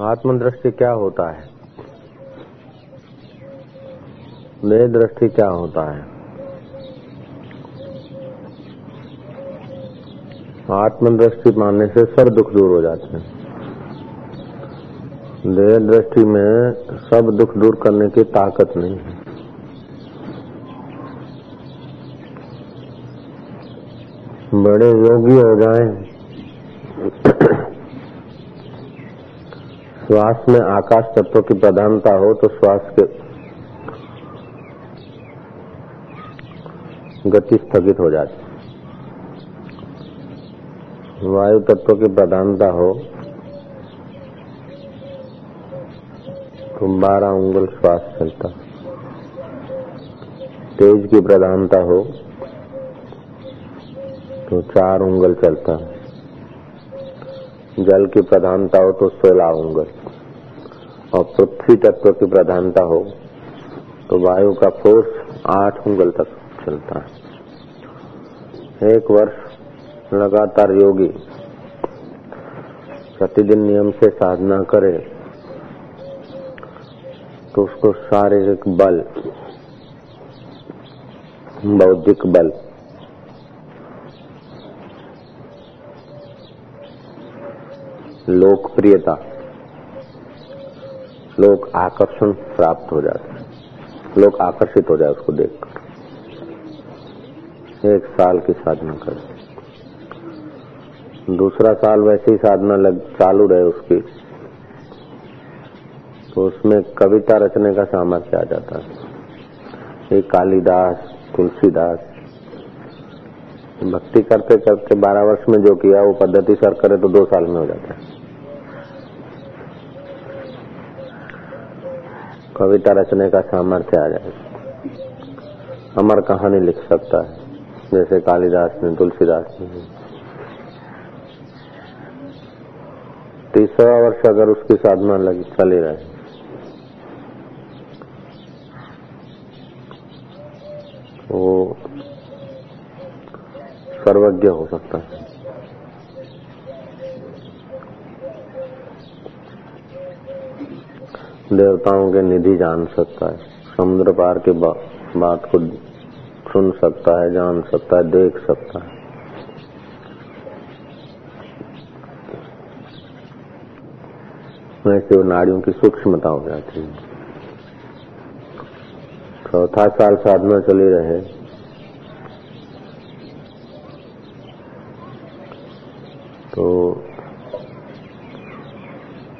आत्मदृष्टि क्या होता है? देह दृष्टि क्या होता है? आत्मदृष्टि मानने से सब दुख दूर हो जाते हैं। देह दृष्टि में सब दुख दूर करने की ताकत नहीं है। बड़े योगी हो जाएँ। श्वास में आकाश तत्व की प्रधानता हो तो श्वास के गति स्थगित हो जाती वायु तत्व की प्रधानता हो तो बारह उंगल श्वास चलता तेज की प्रधानता हो तो चार उंगल चलता जल की प्रधानता हो तो सोलह उंगल। पृथ्वी तत्व की प्रधानता हो तो वायु का फोर्स आठ उंगल तक चलता है। एक वर्ष लगातार योगी प्रतिदिन नियम से साधना करे तो उसको शारीरिक बल, बौद्धिक बल, लोकप्रियता लोग आकर्षण प्राप्त हो जाते लोग आकर्षित हो जाए उसको देखकर। एक साल की साधना कर। दूसरा साल वैसे ही साधना लग, चालू रहे उसकी तो उसमें कविता रचने का सामर्थ्य आ जाता है। ये कालिदास, तुलसीदास, भक्ति करते करते बारह वर्ष में जो किया, वो पद्धति सर करे तो दो साल में हो जाता है। कविता रचने का सामर्थ्य आ जाए। अमर कहानी लिख सकता है, जैसे कालिदास ने तुलसीदास ने तीसरा वर्ष अगर उसकी साधना लगी, चली रहे। वो सर्वज्ञ हो सकता है। देवताओं के निधि जान सकता है समुद्र पार की बा, बात को सुन सकता है जान सकता है देख सकता है। वैसे वो नाड़ियों की सूक्ष्मता हो जाती है। चौथा साल साधना चली रहे। तो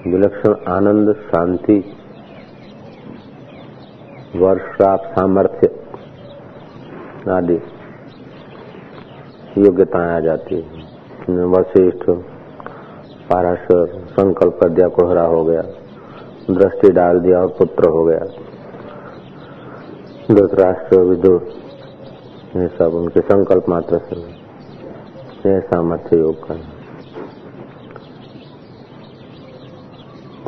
विलक्षण आनंद शांति वर्षाप सामर्थ्य आदि योग्यताएँ आ जाती है। वशिष्ठ, पाराशर, संकल्प कर दिया कोहरा हो गया, दृष्टि डाल दिया और पुत्र हो गया। धृतराष्ट्र विदुर ये सब उनके संकल्प मात्र से यह सामर्थ्य योग का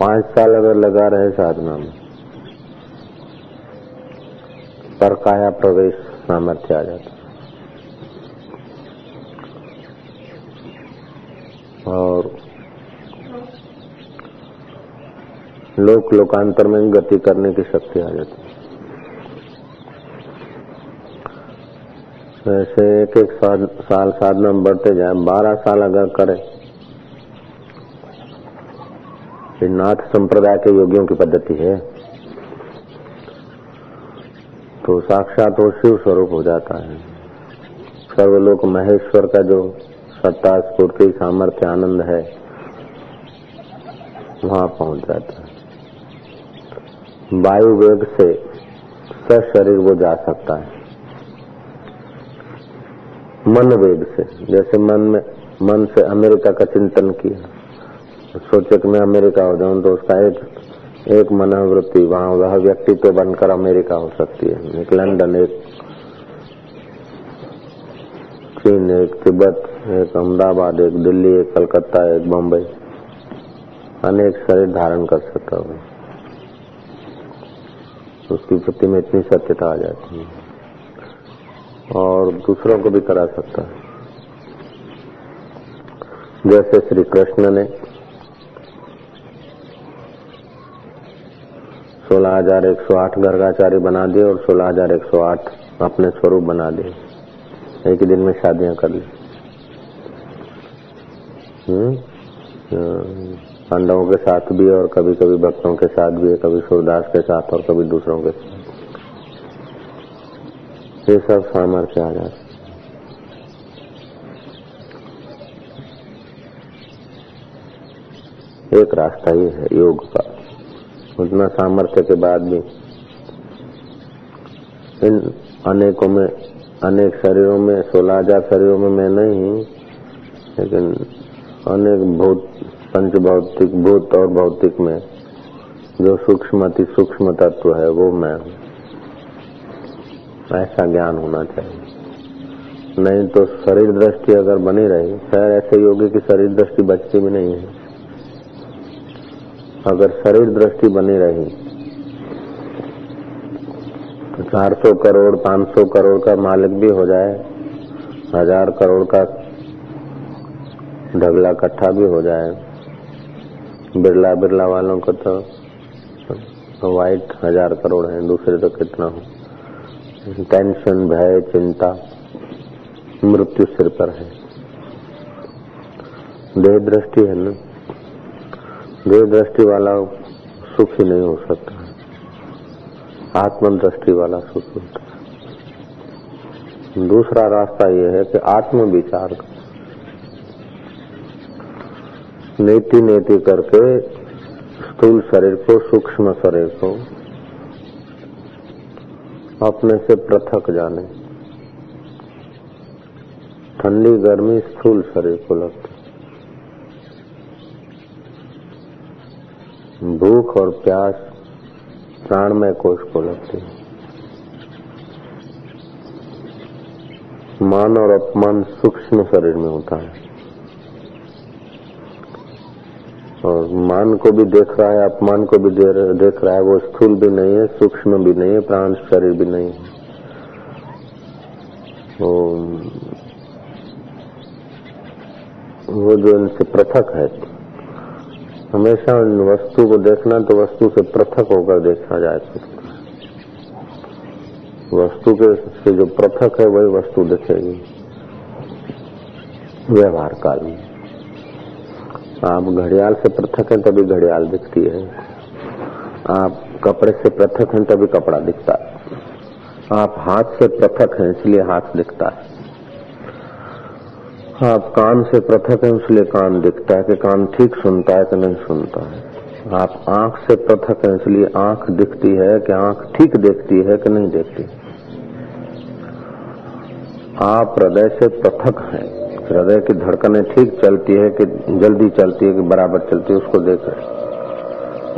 पाँच साल अगर लगा रहे साधना में पर काया प्रवेश सामर्थ्य आ जाता और लोक लोकांतर में गति करने की शक्ति आ जाती ऐसे एक एक साल, साधना बढ़ते जाए। बारह साल अगर करे नाथ संप्रदाय के योगियों की पद्धति है। तो साक्षात वो शिव स्वरूप हो जाता है। सर्वलोक महेश्वर का जो सत्ता, स्फूर्ति, सामर्थ्य, आनंद है, वहाँ पहुँच जाता है। वायु वेग से शरीर वो जा सकता है। मन वेग से, जैसे मन में, मन से अमेरिका का चिंतन किया। सोचे कि मैं अमेरिका हो जाऊँ तो उसका एक एक मनोवृत्ति, वहाँ वह व्यक्तित्व तो बनकर अमेरिका हो सकती है। एक लंदन, एक चीन, एक तिब्बत, एक अहमदाबाद, एक दिल्ली, एक कलकत्ता, एक बम्बई। अनेक शरीर धारण कर सकता हूँ। उसकी वृत्ति में इतनी सत्यता आ जाती है। और दूसरों को भी करा सकता है। जैसे श्री कृष्ण ने सोलह हज़ार एक सौ आठ गर्गाचारी बना दिए और सोलह हज़ार एक सौ आठ अपने स्वरूप बना दिए। एक ही दिन में शादियाँ कर ली। हम्म? पांडवों के साथ भी और कभी कभी भक्तों के साथ भी, कभी सूरदास के साथ और कभी दूसरों के साथ। ये सब सामर्थ्य आ जाते एक रास्ता ही है योग का। उतना सामर्थ्य के बाद भी इन अनेकों में, अनेक शरीरों में, सोलह हज़ार शरीरों में मैं नहीं लेकिन अनेक भौत पंच भौतिक भूत और भौतिक में जो सूक्ष्म अति सूक्ष्म तत्व है, वो मैं ऐसा ज्ञान होना चाहिए। नहीं तो शरीर दृष्टि अगर बनी रही शायद ऐसे योगी की शरीर दृष्टि बचती भी नहीं है। अगर शरीर दृष्टि बनी रही तो चार सौ करोड़ पाँच सौ करोड़ का मालिक भी हो जाए हज़ार करोड़ का ढगला कट्ठा भी हो जाए बिरला बिरला वालों को तो, तो वाइट हज़ार करोड़ है दूसरे तो कितना हो। टेंशन भय चिंता मृत्यु सिर पर है। देह दृष्टि है ना? देह दृष्टि वाला सुखी नहीं हो सकता। आत्म दृष्टि वाला सुख होता है। दूसरा रास्ता यह है कि आत्म विचार नीति नीति करके स्थूल शरीर को, सूक्ष्म शरीर को अपने से पृथक जाने। ठंडी, गर्मी स्थूल शरीर को लगती भूख और प्यास प्राण में कोष को लगती है। मान और अपमान सूक्ष्म शरीर में होता है। और मान को भी देख रहा है, अपमान को भी देख रहा है, वो स्थूल भी नहीं है, सूक्ष्म भी नहीं है, प्राण शरीर भी नहीं है। वो जो इनसे पृथक है हमेशा वस्तु को देखना तो वस्तु से पृथक होकर देखा जाए। वस्तु के से जो पृथक है, वही वस्तु दिखेगी। व्यवहार काल में आप घड़ियाल से पृथक हैं, तभी घड़ियाल दिखती है। आप कपड़े से पृथक हैं, तभी कपड़ा दिखता है। आप हाथ से पृथक हैं, इसलिए हाथ दिखता है। आप कान से पृथक है, इसलिए कान दिखता है कि कान ठीक सुनता है कि नहीं सुनता है। आप आँख से पृथक है, इसलिए आँख दिखती है कि आँख ठीक देखती है कि नहीं देखती। आप हृदय से पृथक हैं, हृदय की धड़कनें ठीक चलती है कि जल्दी चलती है कि बराबर चलती है, उसको देख रहे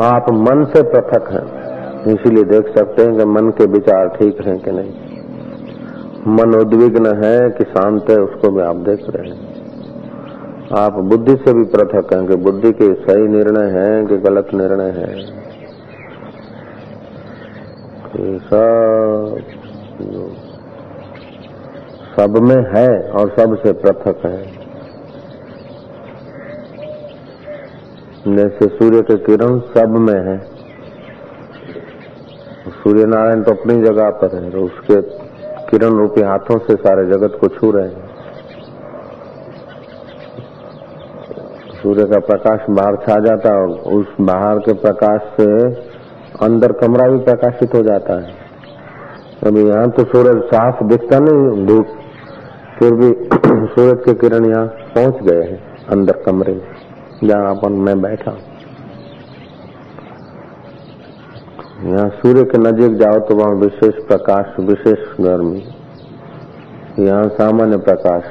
आप मन से पृथक हैं, इसीलिए देख सकते हैं कि मन के विचार ठीक हैं कि नहीं। मन उद्विग्न है कि शांत है, उसको भी आप देख रहे हैं। आप बुद्धि से भी पृथक हैं कि बुद्धि के सही निर्णय है कि गलत निर्णय है। सब सब में है और सबसे पृथक है। जैसे सूर्य के किरण सब में है। सूर्य नारायण तो अपनी जगह पर है तो उसके किरण रूपी हाथों से सारे जगत को छू रहे हैं। सूर्य का प्रकाश बाहर छा जाता है उस बाहर के प्रकाश से अंदर कमरा भी प्रकाशित हो जाता है। अभी यहाँ तो सूरज साफ़ दिखता नहीं, धूप। फिर भी सूरज के किरण यहाँ पहुँच गए हैं अंदर कमरे जहाँ अपन मैं बैठा हूँ। यहाँ सूर्य के नजीक जाओ तो वहाँ विशेष प्रकाश, विशेष गर्मी। यहाँ सामान्य प्रकाश।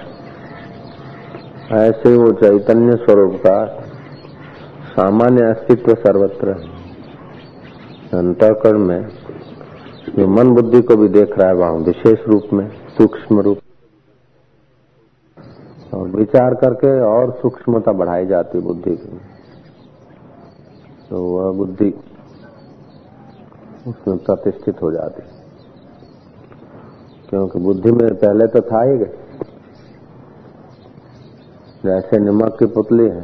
ऐसे वो चैतन्य स्वरूप का सामान्य अस्तित्व सर्वत्र अंतकरण में जो मन बुद्धि को भी देख रहा है वहाँ विशेष रूप में, सूक्ष्म रूप। और विचार करके और सूक्ष्मता बढ़ाई जाती बुद्धि की। तो वह बुद्धि उसमें प्रतिष्ठित हो जाती। क्योंकि बुद्धि में पहले तो था ही जैसे नमक की पुतली है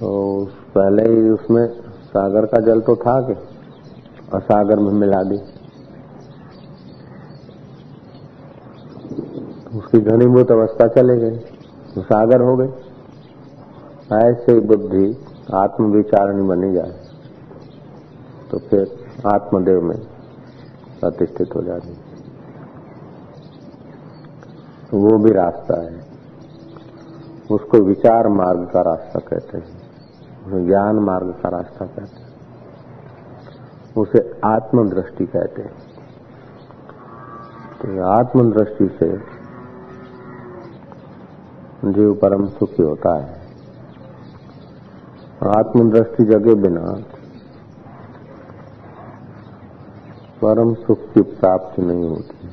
तो उस पहले ही उसमें सागर का जल तो था कि, और सागर में मिला दी। उसकी घनीभूत अवस्था चले गई तो सागर हो गई। ऐसे बुद्धि आत्म विचारणी बनी जाए। तो फिर आत्मदेव में प्रतिष्ठित हो जाती वो भी रास्ता है। उसको विचार मार्ग का रास्ता कहते हैं। ज्ञान मार्ग का रास्ता कहते हैं। उसे आत्मदृष्टि कहते हैं। तो आत्मदृष्टि से जीव परम सुखी होता है। आत्मदृष्टि जगे बिना परम सुख की प्राप्ति नहीं होती।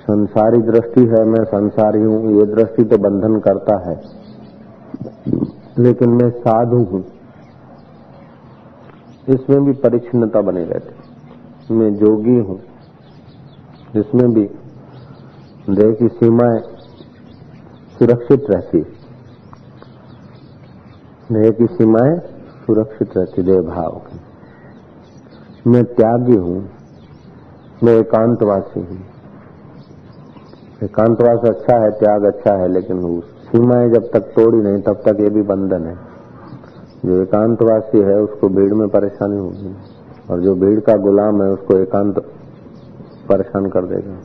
संसारी दृष्टि है, मैं संसारी हूँ, ये दृष्टि तो बंधन करता है। लेकिन मैं साधु हूँ। इसमें भी परिच्छिन्नता बनी रहती मैं जोगी हूँ। इसमें भी देह की सीमाएँ सुरक्षित रहती देह की सीमाएँ सुरक्षित रहती देह भाव की। मैं त्यागी हूँ। मैं एकांतवासी हूँ। एकांतवास अच्छा है, त्याग अच्छा है, लेकिन सीमाएँ जब तक तोड़ी नहीं, तब तक ये भी बंधन है। जो एकांतवासी है, उसको भीड़ में परेशानी होगी और जो भीड़ का गुलाम है, उसको एकांत परेशान कर देगा।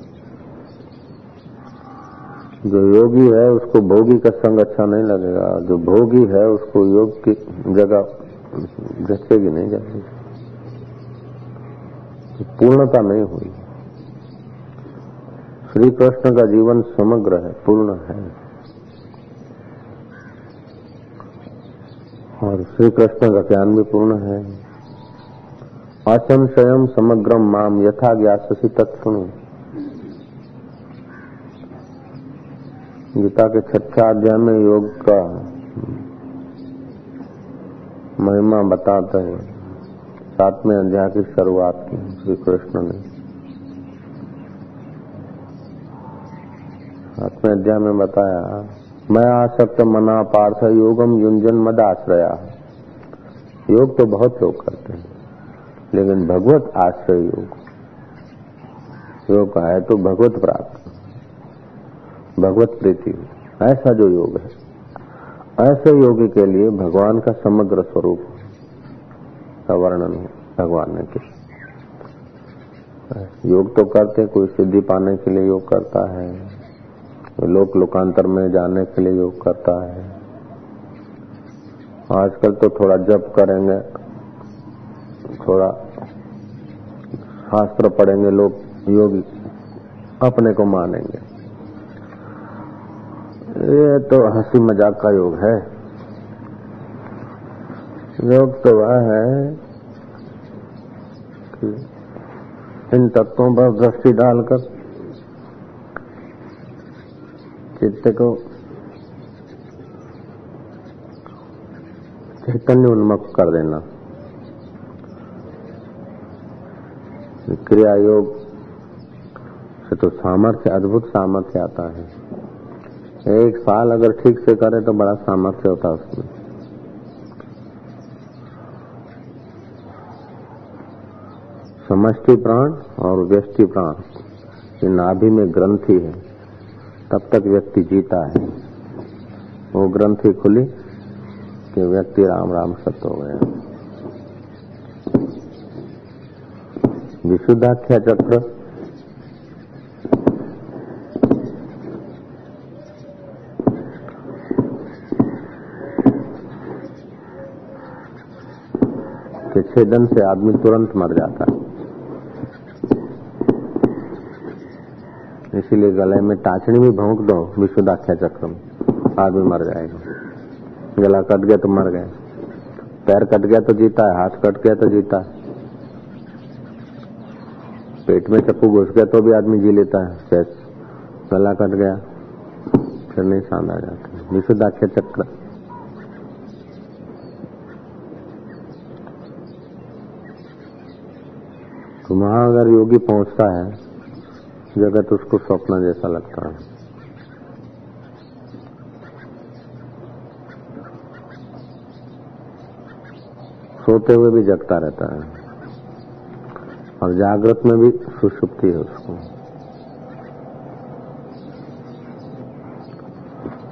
जो योगी है, उसको भोगी का संग अच्छा नहीं लगेगा। जो भोगी है, उसको योग की जगह जचेगी नहीं जाएगी पूर्णता नहीं हुई। श्री कृष्ण का जीवन समग्र है, पूर्ण है। और श्री कृष्ण का ज्ञान भी पूर्ण है। असंशयम समग्रम माम यथा ज्ञासी तत्सुणु गीता के छठा अध्याय में योग का महिमा बताते हैं। सातवें अध्याय की शुरुआत की श्री कृष्ण ने। सातवें अध्याय में बताया, मैं आसक्त मना पार्थ योगम युंजन मद आश्रया। योग तो बहुत लोग करते हैं, लेकिन भगवत आश्रय योग। योग का है तो भगवत प्राप्त, भगवत प्रीति। ऐसा जो योग है। ऐसे योगी के लिए भगवान का समग्र स्वरूप का वर्णन है, भगवान ने किया। योग तो करते कोई सिद्धि पाने के लिए योग करता है लोक लोकांतर में जाने के लिए योग करता है। आजकल तो थोड़ा जप करेंगे, थोड़ा शास्त्र पढ़ेंगे, लोग योगी अपने को मानेंगे। ये तो हँसी मज़ाक का योग है। योग तो वह है कि इन तत्वों पर दृष्टि डालकर चित्त को चैतन्य उन्मुख कर देना। क्रिया योग से तो सामर्थ्य, अद्भुत सामर्थ्य आता है। एक साल अगर ठीक से करे तो बड़ा सामर्थ्य होता है उसमें। समष्टि प्राण और व्यष्टि प्राण, ये नाभि में ग्रंथि है। तब तक व्यक्ति जीता है। वो ग्रंथि खुली कि व्यक्ति राम राम सत्य हो गया। विशुद्धाख्या चक्र के छेदन से आदमी तुरंत मर जाता है। इसीलिए गले में टाचनी भी भोंक दो, विश्वदाख्या चक्र में। आदमी मर जाएगा। गला कट गया तो मर गए पैर कट गया तो जीता है, हाथ कट गया तो जीता है। पेट में चप्पू घुस गया तो भी आदमी जी लेता है। गला कट गया, फिर नहीं सांद जाता विशुद्धाख्य चक्र। तो वहाँ अगर योगी पहुँचता है, जगत उसको स्वप्न जैसा लगता है। सोते हुए भी जगता रहता है। और जागृत में भी सुषुप्ति है उसको।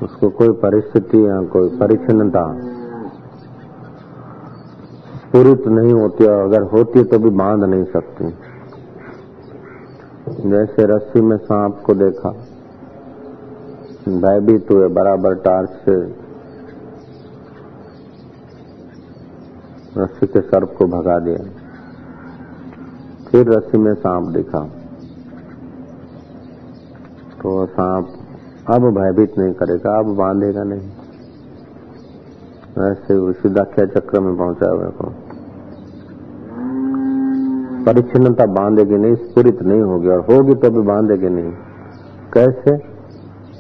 उसको कोई परिस्थिति या कोई परिच्छिन्नता पूरित नहीं होती और अगर होती तो भी बाँध नहीं सकती। जैसे रस्सी में सांप को देखा, भयभीत हुए बराबर टार्च से रस्सी के सर्प को भगा दिया। फिर रस्सी में सांप दिखा तो सांप अब भयभीत नहीं करेगा, अब बांधेगा नहीं। ऐसे विशुद्धाख्या चक्र में पहुँचा हुए को परिच्छिन्नता बांधेगी नहीं, स्फुरित नहीं होगी, और होगी तो भी बांधेगी नहीं। कैसे?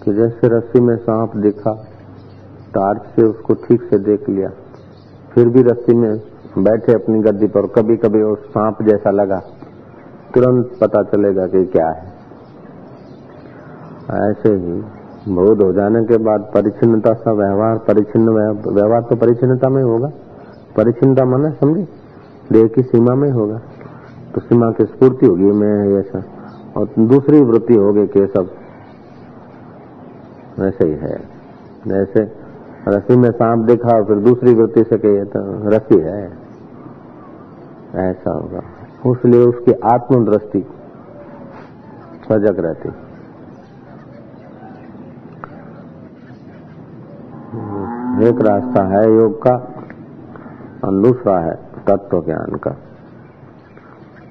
कि जैसे रस्सी में सांप दिखा, टार्च से उसको ठीक से देख लिया, फिर भी रस्सी में बैठे अपनी गद्दी पर कभी कभी वो सांप जैसा लगा, तुरंत पता चलेगा कि क्या है। ऐसे ही बोध हो जाने के बाद परिचिनता सा व्यवहार परिचिन्न व्यवहार तो परिचिनता में होगा। परिचिनता माना, समझे? देह की सीमा में होगा। तो सीमा की स्फूर्ति होगी, मैं ऐसा। और दूसरी वृत्ति होगी कि सब वैसे ही है। जैसे रस्सी में सांप देखा फिर दूसरी वृत्ति से कहिए तो रस्सी है। ऐसा होगा। उसलिए उसकी आत्मदृष्टि सजग रहती। एक रास्ता है, योग का, और दूसरा है तत्व ज्ञान का।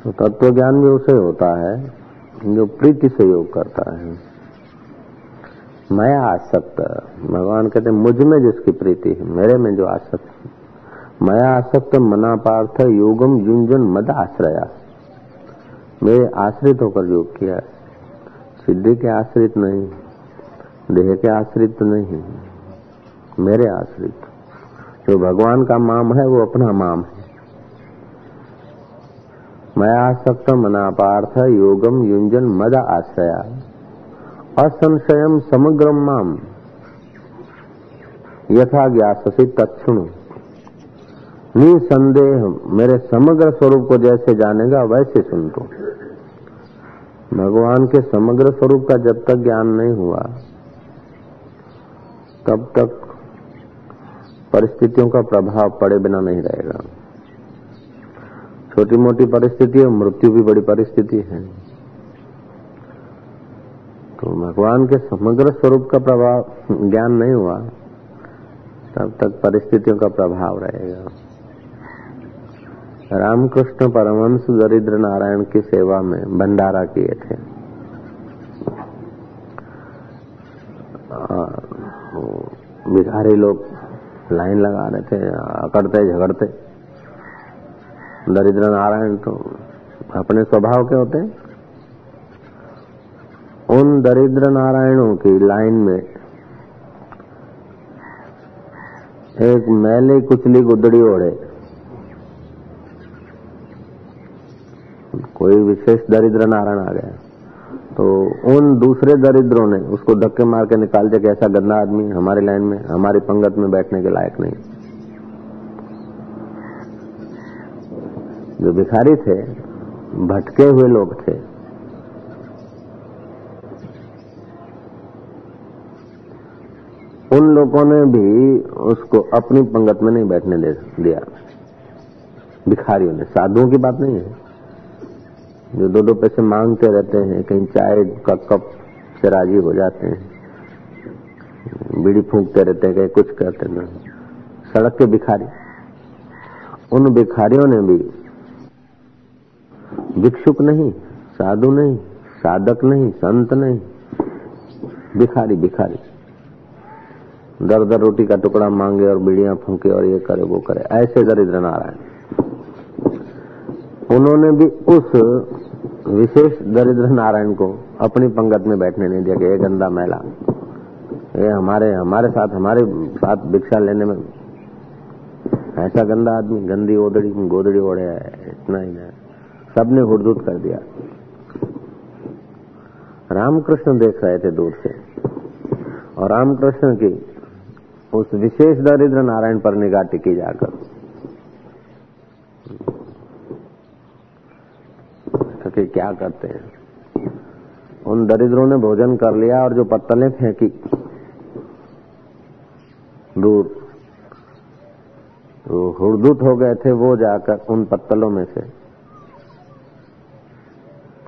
तो तत्व ज्ञान भी उसे होता है जो प्रीति से योग करता है। मैं आसक्त, भगवान कहते मुझमें जिसकी प्रीति है, मेरे में जो आसक्त मैं आसक्त मना पार्थ योगम युंजन मद आश्रया। मेरे आश्रित होकर योग किया सिद्धि के आश्रित नहीं, देह के आश्रित नहीं। मेरे आश्रित। जो भगवान का माम है, वो अपना माम है। मैं आसक्त मनापार्थ योगम युंजन मद आश्रया। असंशयम समग्र माम। यथा ज्ञासी तत्णु निसंदेह मेरे समग्र स्वरूप को जैसे जानेगा, वैसे सुन तो भगवान के समग्र स्वरूप का जब तक ज्ञान नहीं हुआ, तब तक परिस्थितियों का प्रभाव पड़े बिना नहीं रहेगा। छोटी मोटी परिस्थिति और मृत्यु भी बड़ी परिस्थिति है। तो भगवान के समग्र स्वरूप का प्रभाव, ज्ञान नहीं हुआ, तब तक परिस्थितियों का प्रभाव रहेगा। रामकृष्ण परमंश दरिद्र नारायण की सेवा में भंडारा किए थे। भिखारी लोग लाइन लगा रहे थे, अकड़ते, झगड़ते। दरिद्र नारायण तो अपने स्वभाव के होते। उन दरिद्र नारायणों की लाइन में एक मैले कुचली गुदड़ी ओढ़े। कोई विशेष दरिद्र नारायण आ गया। तो उन दूसरे दरिद्रों ने उसको धक्के मार के निकाल दिया कि ऐसा गंदा आदमी हमारे लाइन में, हमारी पंगत में बैठने के लायक नहीं जो भिखारी थे, भटके हुए लोग थे। उन लोगों ने भी उसको अपनी पंगत में नहीं बैठने दे दिया। भिखारियों ने, साधुओं की बात नहीं है। जो दो दो पैसे मांगते रहते हैं, कहीं चाय का कप से राज़ी हो जाते हैं। बीड़ी फूंकते रहते हैं, कहीं कुछ करते हैं सड़क के भिखारी। उन भिखारियों ने भी भिक्षुक नहीं, साधु नहीं, साधक नहीं, संत नहीं, भिखारी भिखारी। दर दर रोटी का टुकड़ा मांगे और बीड़ियाँ फूके और ये करे, वो करे। ऐसे दरिद्र नारायण। उन्होंने भी उस विशेष दरिद्र नारायण को अपनी पंगत में बैठने नहीं दिया कि ये गंदा मैला। ये हमारे हमारे साथ हमारे साथ भिक्षा लेने में ऐसा गंदा आदमी, गंदी ओदड़ी, गोदड़ी ओढ़े है, इतना ही नहीं। सबने हुड़दुट कर दिया। रामकृष्ण देख रहे थे दूर से, और रामकृष्ण की उस विशेष दरिद्र नारायण पर निगाह टिकी जाकर। कि क्या करते हैं? उन दरिद्रों ने भोजन कर लिया और जो पत्तलें फेंकी। दूर। तो हुरदुत हो गए थे वो जाकर उन पत्तलों में से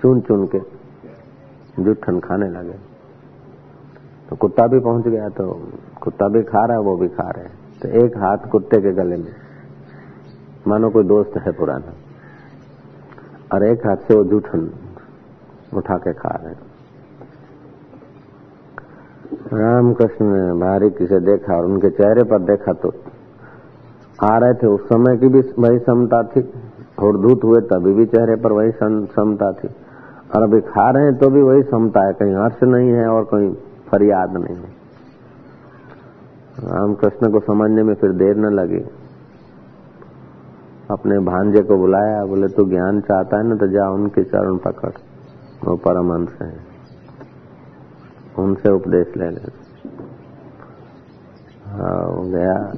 चुन चुन के जुठन खाने लगे। तो कुत्ता भी पहुँच गया तो कुत्ता भी खा रहा है, वो भी खा रहे हैं। तो एक हाथ कुत्ते के गले में। मानो कोई दोस्त है पुराना। और एक हाथ से वो जूठन उठा के खा रहे रामकृष्ण ने बारीकी से देखा और उनके चेहरे पर देखा तो आ रहे थे। उस समय की भी वही समता थी। और धूत हुए तभी भी चेहरे पर वही समता थी। और अभी खा रहे हैं तो भी वही समता है। कहीं हर्ष नहीं है और कहीं फरियाद नहीं है। रामकृष्ण को समझने में फिर देर न लगी। अपने भांजे को बुलाया, बोले, तू ज्ञान चाहता है ना तो जा उनके चरण पकड़। वो परमहंस है। उनसे उपदेश ले ले। हाँ गया।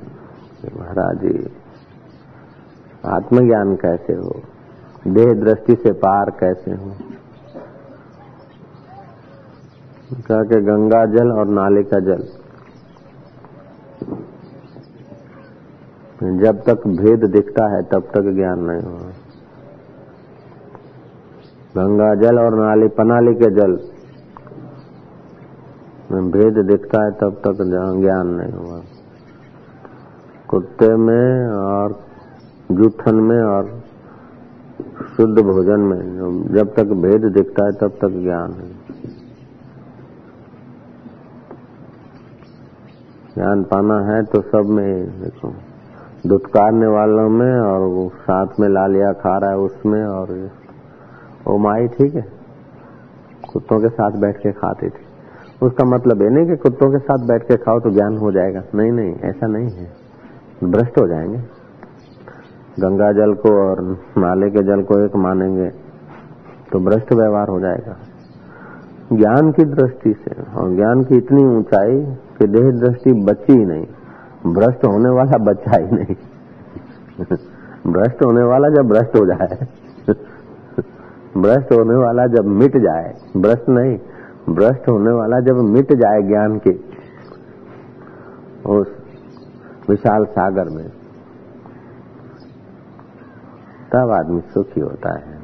महाराज जी, आत्मज्ञान कैसे हो? देह दृष्टि से पार कैसे हो? कहा के गंगा जल और नाले का जल। जब तक भेद दिखता है, तब तक ज्ञान नहीं होगा। गंगा जल और नाली पनाली के जल में भेद दिखता है, तब तक ज्ञान नहीं हुआ कुत्ते में और जूठन में और शुद्ध भोजन में जब तक भेद दिखता है, तब तक ज्ञान है ज्ञान पाना है तो सब में देखो। दुत्कारने वालों में और वो साथ में लालिया खा रहा है उसमें और वो माई ठीक है कुत्तों के साथ बैठ के खाती थी। उसका मतलब ये नहीं कि कुत्तों के साथ बैठ के खाओ तो ज्ञान हो जाएगा। नहीं नहीं, ऐसा नहीं है। भ्रष्ट हो जाएँगे। गंगा जल को और नाले के जल को एक मानेंगे तो भ्रष्ट व्यवहार हो जाएगा। ज्ञान की दृष्टि से और ज्ञान की इतनी ऊंचाई कि देह दृष्टि बची ही नहीं। भ्रष्ट होने वाला बच्चा ही नहीं। भ्रष्ट होने वाला जब भ्रष्ट हो जाए, भ्रष्ट होने वाला जब मिट जाए, भ्रष्ट नहीं, भ्रष्ट होने वाला जब मिट जाए ज्ञान के, उस विशाल सागर में, तब आदमी सुखी होता है।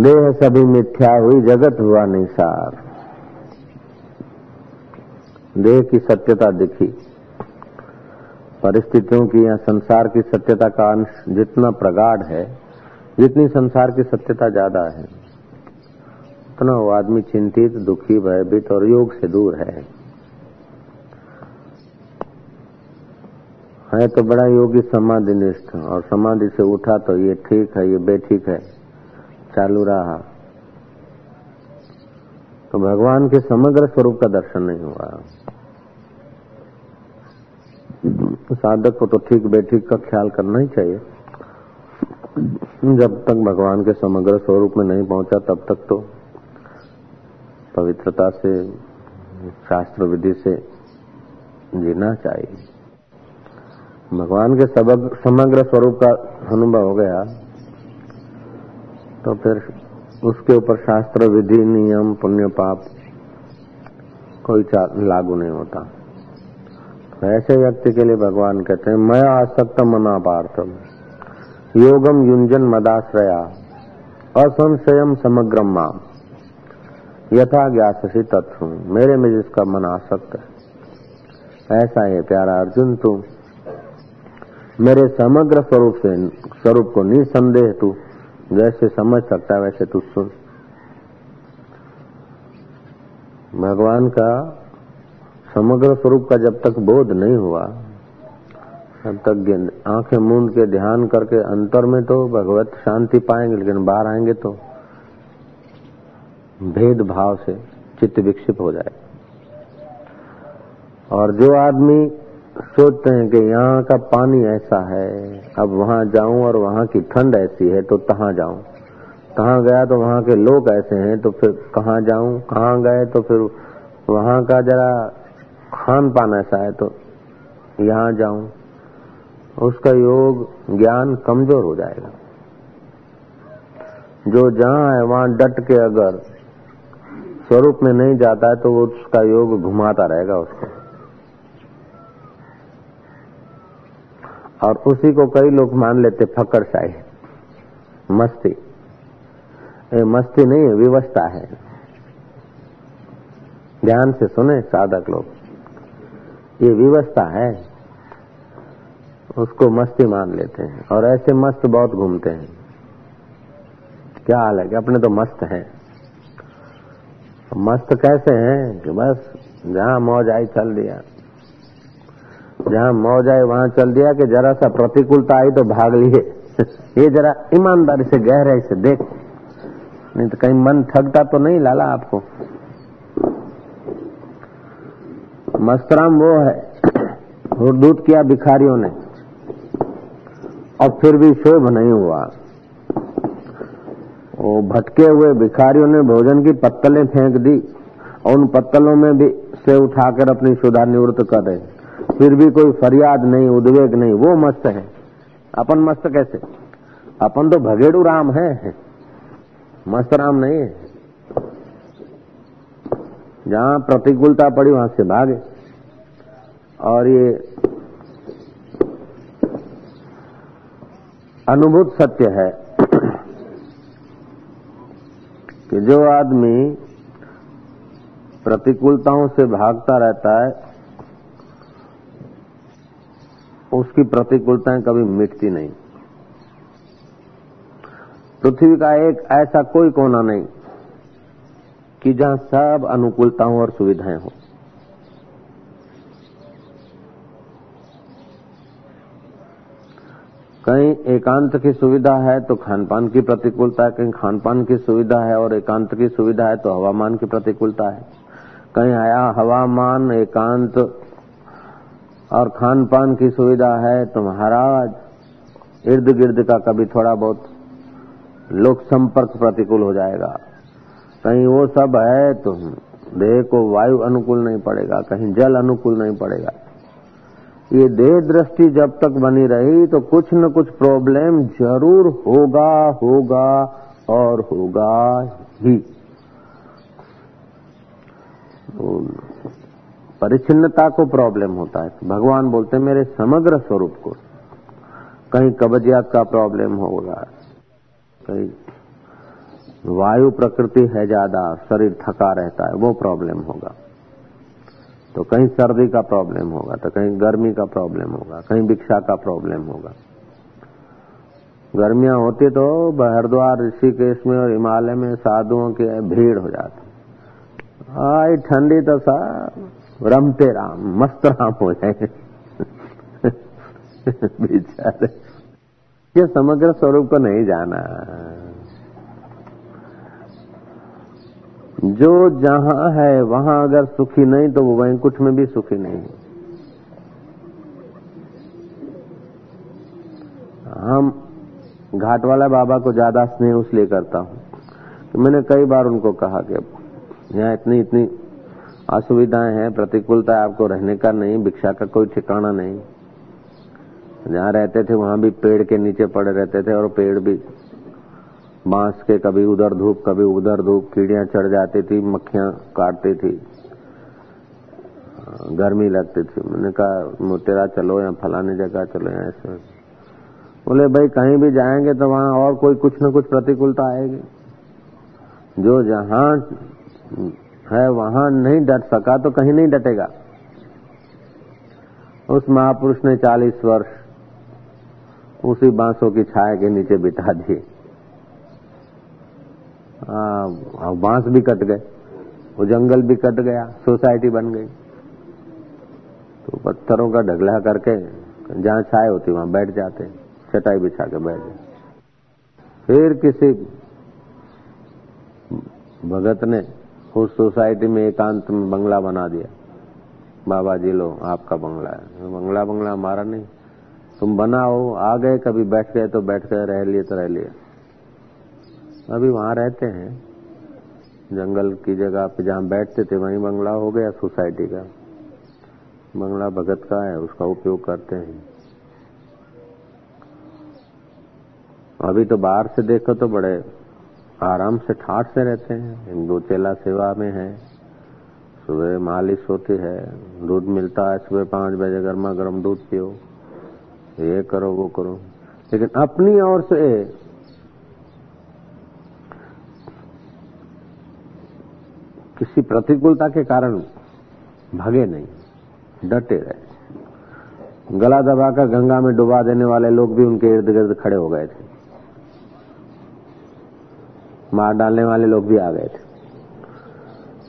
देह सभी मिथ्या हुई, जगत हुआ निसार। देह की सत्यता दिखी। परिस्थितियों की या संसार की सत्यता का अंश जितना प्रगाढ़ है, जितनी संसार की सत्यता ज़्यादा है, उतना वो आदमी चिंतित, दुखी, भयभीत और योग से दूर है। है तो बड़ा योगी समाधि निष्ठ और समाधि से उठा तो ये ठीक है, ये बेठीक है, चालू रहा। तो भगवान के समग्र स्वरूप का दर्शन नहीं हुआ। साधक को तो ठीक बेठीक का ख्याल करना ही चाहिए। जब तक भगवान के समग्र स्वरूप में नहीं पहुँचा, तब तक तो पवित्रता से, शास्त्र विधि से जीना चाहिए। भगवान के समग्र स्वरूप का अनुभव हो गया तो फिर उसके ऊपर शास्त्र विधि, नियम, पुण्य, पाप कोई लागू नहीं होता। ऐसे व्यक्ति के लिए भगवान कहते हैं, मैं आसक्त मना पार्थम योगम युंजन मदाश्रया असंशयम समग्रम माम, यथा ज्ञासी तत्व मेरे में जिसका मन आसक्त है। ऐसा है, प्यारा अर्जुन, तू मेरे समग्र स्वरूप से, स्वरूप को निसंदेह तू, जैसे समझ सकता है वैसे तू सुन। भगवान का समग्र स्वरूप का जब तक बोध नहीं हुआ, तब तक आँखें मूंद के ध्यान करके अंतर में तो भगवत शांति पाएँगे, लेकिन बाहर आएँगे तो भेद भाव से चित्त विक्षिप हो जाए और जो आदमी सोचते हैं कि यहाँ का पानी ऐसा है, अब वहाँ जाऊँ और वहाँ की ठंड ऐसी है तो तहां जाऊँ। तहां गया तो वहाँ के लोग ऐसे हैं तो फिर कहाँ जाऊँ? कहाँ गए तो फिर वहाँ का जरा खान पान ऐसा है तो यहाँ जाऊँ उसका योग ज्ञान कमज़ोर हो जाएगा। जो जहाँ है वहाँ डट के अगर स्वरूप में नहीं जाता है तो वो उसका योग घुमाता रहेगा उसको। और उसी को कई लोग मान लेते फकर शाही मस्ती। ए, मस्ती नहीं है विवस्था है। ध्यान से सुने साधक लोग। ये विवस्था है, उसको मस्ती मान लेते हैं और ऐसे मस्त बहुत घूमते हैं। क्या हाल है कि अपने तो मस्त हैं। मस्त कैसे हैं कि बस जहाँ मौज आई चल दिया। जहाँ मौज आई वहाँ चल दिया कि जरा सा प्रतिकूलता आई तो भाग लिए। ये जरा ईमानदारी से, गहराई से देख। नहीं तो कहीं मन ठगता तो नहीं लाला आपको। मस्तराम वो है दूध किया भिखारियों ने, और फिर भी शोभ नहीं हुआ। वो भटके हुए भिखारियों ने भोजन की पत्तलें फेंक दी, और उन पत्तलों में भी से उठाकर अपनी सुधा निवृत्त कर रहे फिर भी कोई फरियाद नहीं, उद्वेग नहीं, वो मस्त है। अपन मस्त कैसे? अपन तो भगेड़ू राम है। मस्त राम नहीं है। जहाँ प्रतिकूलता पड़ी, वहाँ से भागे। और ये अनुभूत सत्य है कि जो आदमी प्रतिकूलताओं से भागता रहता है, उसकी प्रतिकूलताएँ कभी मिटती नहीं। पृथ्वी का एक ऐसा कोई कोना नहीं। कि जहाँ सब अनुकूलताओं और सुविधाएँ हों। कहीं एकांत की सुविधा है तो खान पान की प्रतिकूलता है, कहीं खान पान की सुविधा है और एकांत की सुविधा है तो हवामान की प्रतिकूलता है। कहीं आया हवामान, एकांत और खान पान की सुविधा है तो महाराज इर्द गिर्द का कभी थोड़ा बहुत लोक संपर्क प्रतिकूल हो जाएगा। कहीं वो सब है तो देह को वायु अनुकूल नहीं पड़ेगा, कहीं जल अनुकूल नहीं पड़ेगा। ये देह दृष्टि जब तक बनी रही तो कुछ न कुछ प्रॉब्लम ज़रूर होगा होगा और होगा ही। तो परिचिन्नता को प्रॉब्लम होता है। भगवान बोलते मेरे समग्र स्वरूप को कहीं कब्जियात का प्रॉब्लम होगा, कहीं वायु प्रकृति है ज़्यादा, शरीर थका रहता है, वो प्रॉब्लम होगा। तो कहीं सर्दी का प्रॉब्लम होगा तो कहीं गर्मी का प्रॉब्लम होगा, कहीं भिक्षा का प्रॉब्लम होगा। गर्मियाँ होती तो हरिद्वार, ऋषिकेश में और हिमालय में साधुओं की भीड़ हो जाती। आई ठंडी तो सा, रमते राम, मस्त राम हो जाए बेचारे। ये समग्र स्वरूप को नहीं जाना। जो जहाँ है, वहाँ अगर सुखी नहीं तो वो वैंकुट में भी सुखी नहीं हम घाटवाला बाबा को ज़्यादा स्नेह इसलिए करता हूँ। तो मैंने कई बार उनको कहा कि, यहाँ इतनी इतनी असुविधाएँ हैं, प्रतिकूलता आपको रहने का नहीं, भिक्षा का कोई ठिकाना नहीं। जहाँ रहते थे, वहाँ भी पेड़ के नीचे पड़े रहते थे और पेड़ भी। बाँस के कभी उधर धूप, कभी उधर धूप, कीड़ियाँ चढ़ जाती थी, मक्खियाँ काटती थी। गर्मी लगती थी। मैंने कहा मोतेरा चलो या फलाने जगह चलो या ऐसे। बोले, भाई, कहीं भी जाएँगे तो वहाँ और कोई कुछ न कुछ प्रतिकूलता आएगी। जो जहाँ है, वहाँ नहीं डट सका तो कहीं नहीं डटेगा। उस महापुरुष ने चालीस वर्ष उसी बांसों की छाया के नीचे बिठा दिए। बाँस भी कट गए, वो जंगल भी कट गया, सोसाइटी बन गई। तो पत्थरों का ढगला करके जहाँ छाए होती वहाँ बैठ जाते, चटाई बिछा के बैठ जाते फिर किसी भगत ने उस सोसाइटी में एकांत में बंगला बना दिया। बाबा जी लो, आपका बंगला है। बंगला बंगला हमारा नहीं, तुम बनाओ, आ गए, कभी बैठ गए तो बैठ गए, रह लिए तो रह लिए। अभी वहाँ रहते हैं। जंगल की जगह पे जहाँ बैठते थे, वहीं बंगला हो गया सोसाइटी का। बंगला भगत का है, उसका उपयोग करते हैं। अभी तो बाहर से देखो तो बड़े आराम से ठाठ से रहते हैं। दो चेला सेवा में है। सुबह मालिश होती है, दूध मिलता है सुबह पाँच बजे, गर्मा गर्म दूध पियो। ये करो, वो करो। लेकिन अपनी ओर से किसी प्रतिकूलता के कारण भागे नहीं डटे रहे। गला दबाकर गंगा में डुबा देने वाले लोग भी उनके इर्द गिर्द खड़े हो गए थे। मार डालने वाले लोग भी आ गए थे।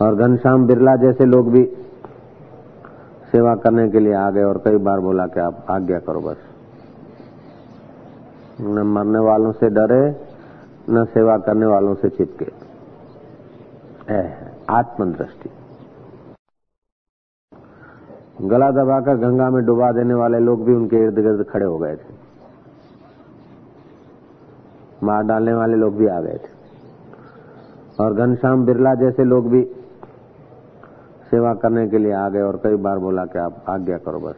और घनश्याम बिरला जैसे लोग भी सेवा करने के लिए आ गए और कई बार बोला कि आप आज्ञा करो बस। न मरने वालों से डरे, न सेवा करने वालों से चिपके। आत्मदृष्टि। गला दबाकर गंगा में डुबा देने वाले लोग भी उनके इर्द गिर्द खड़े हो गए थे। मार डालने वाले लोग भी आ गए थे। और घनश्याम बिरला जैसे लोग भी सेवा करने के लिए आ गए और कई बार बोला कि आप आज्ञा करो बस।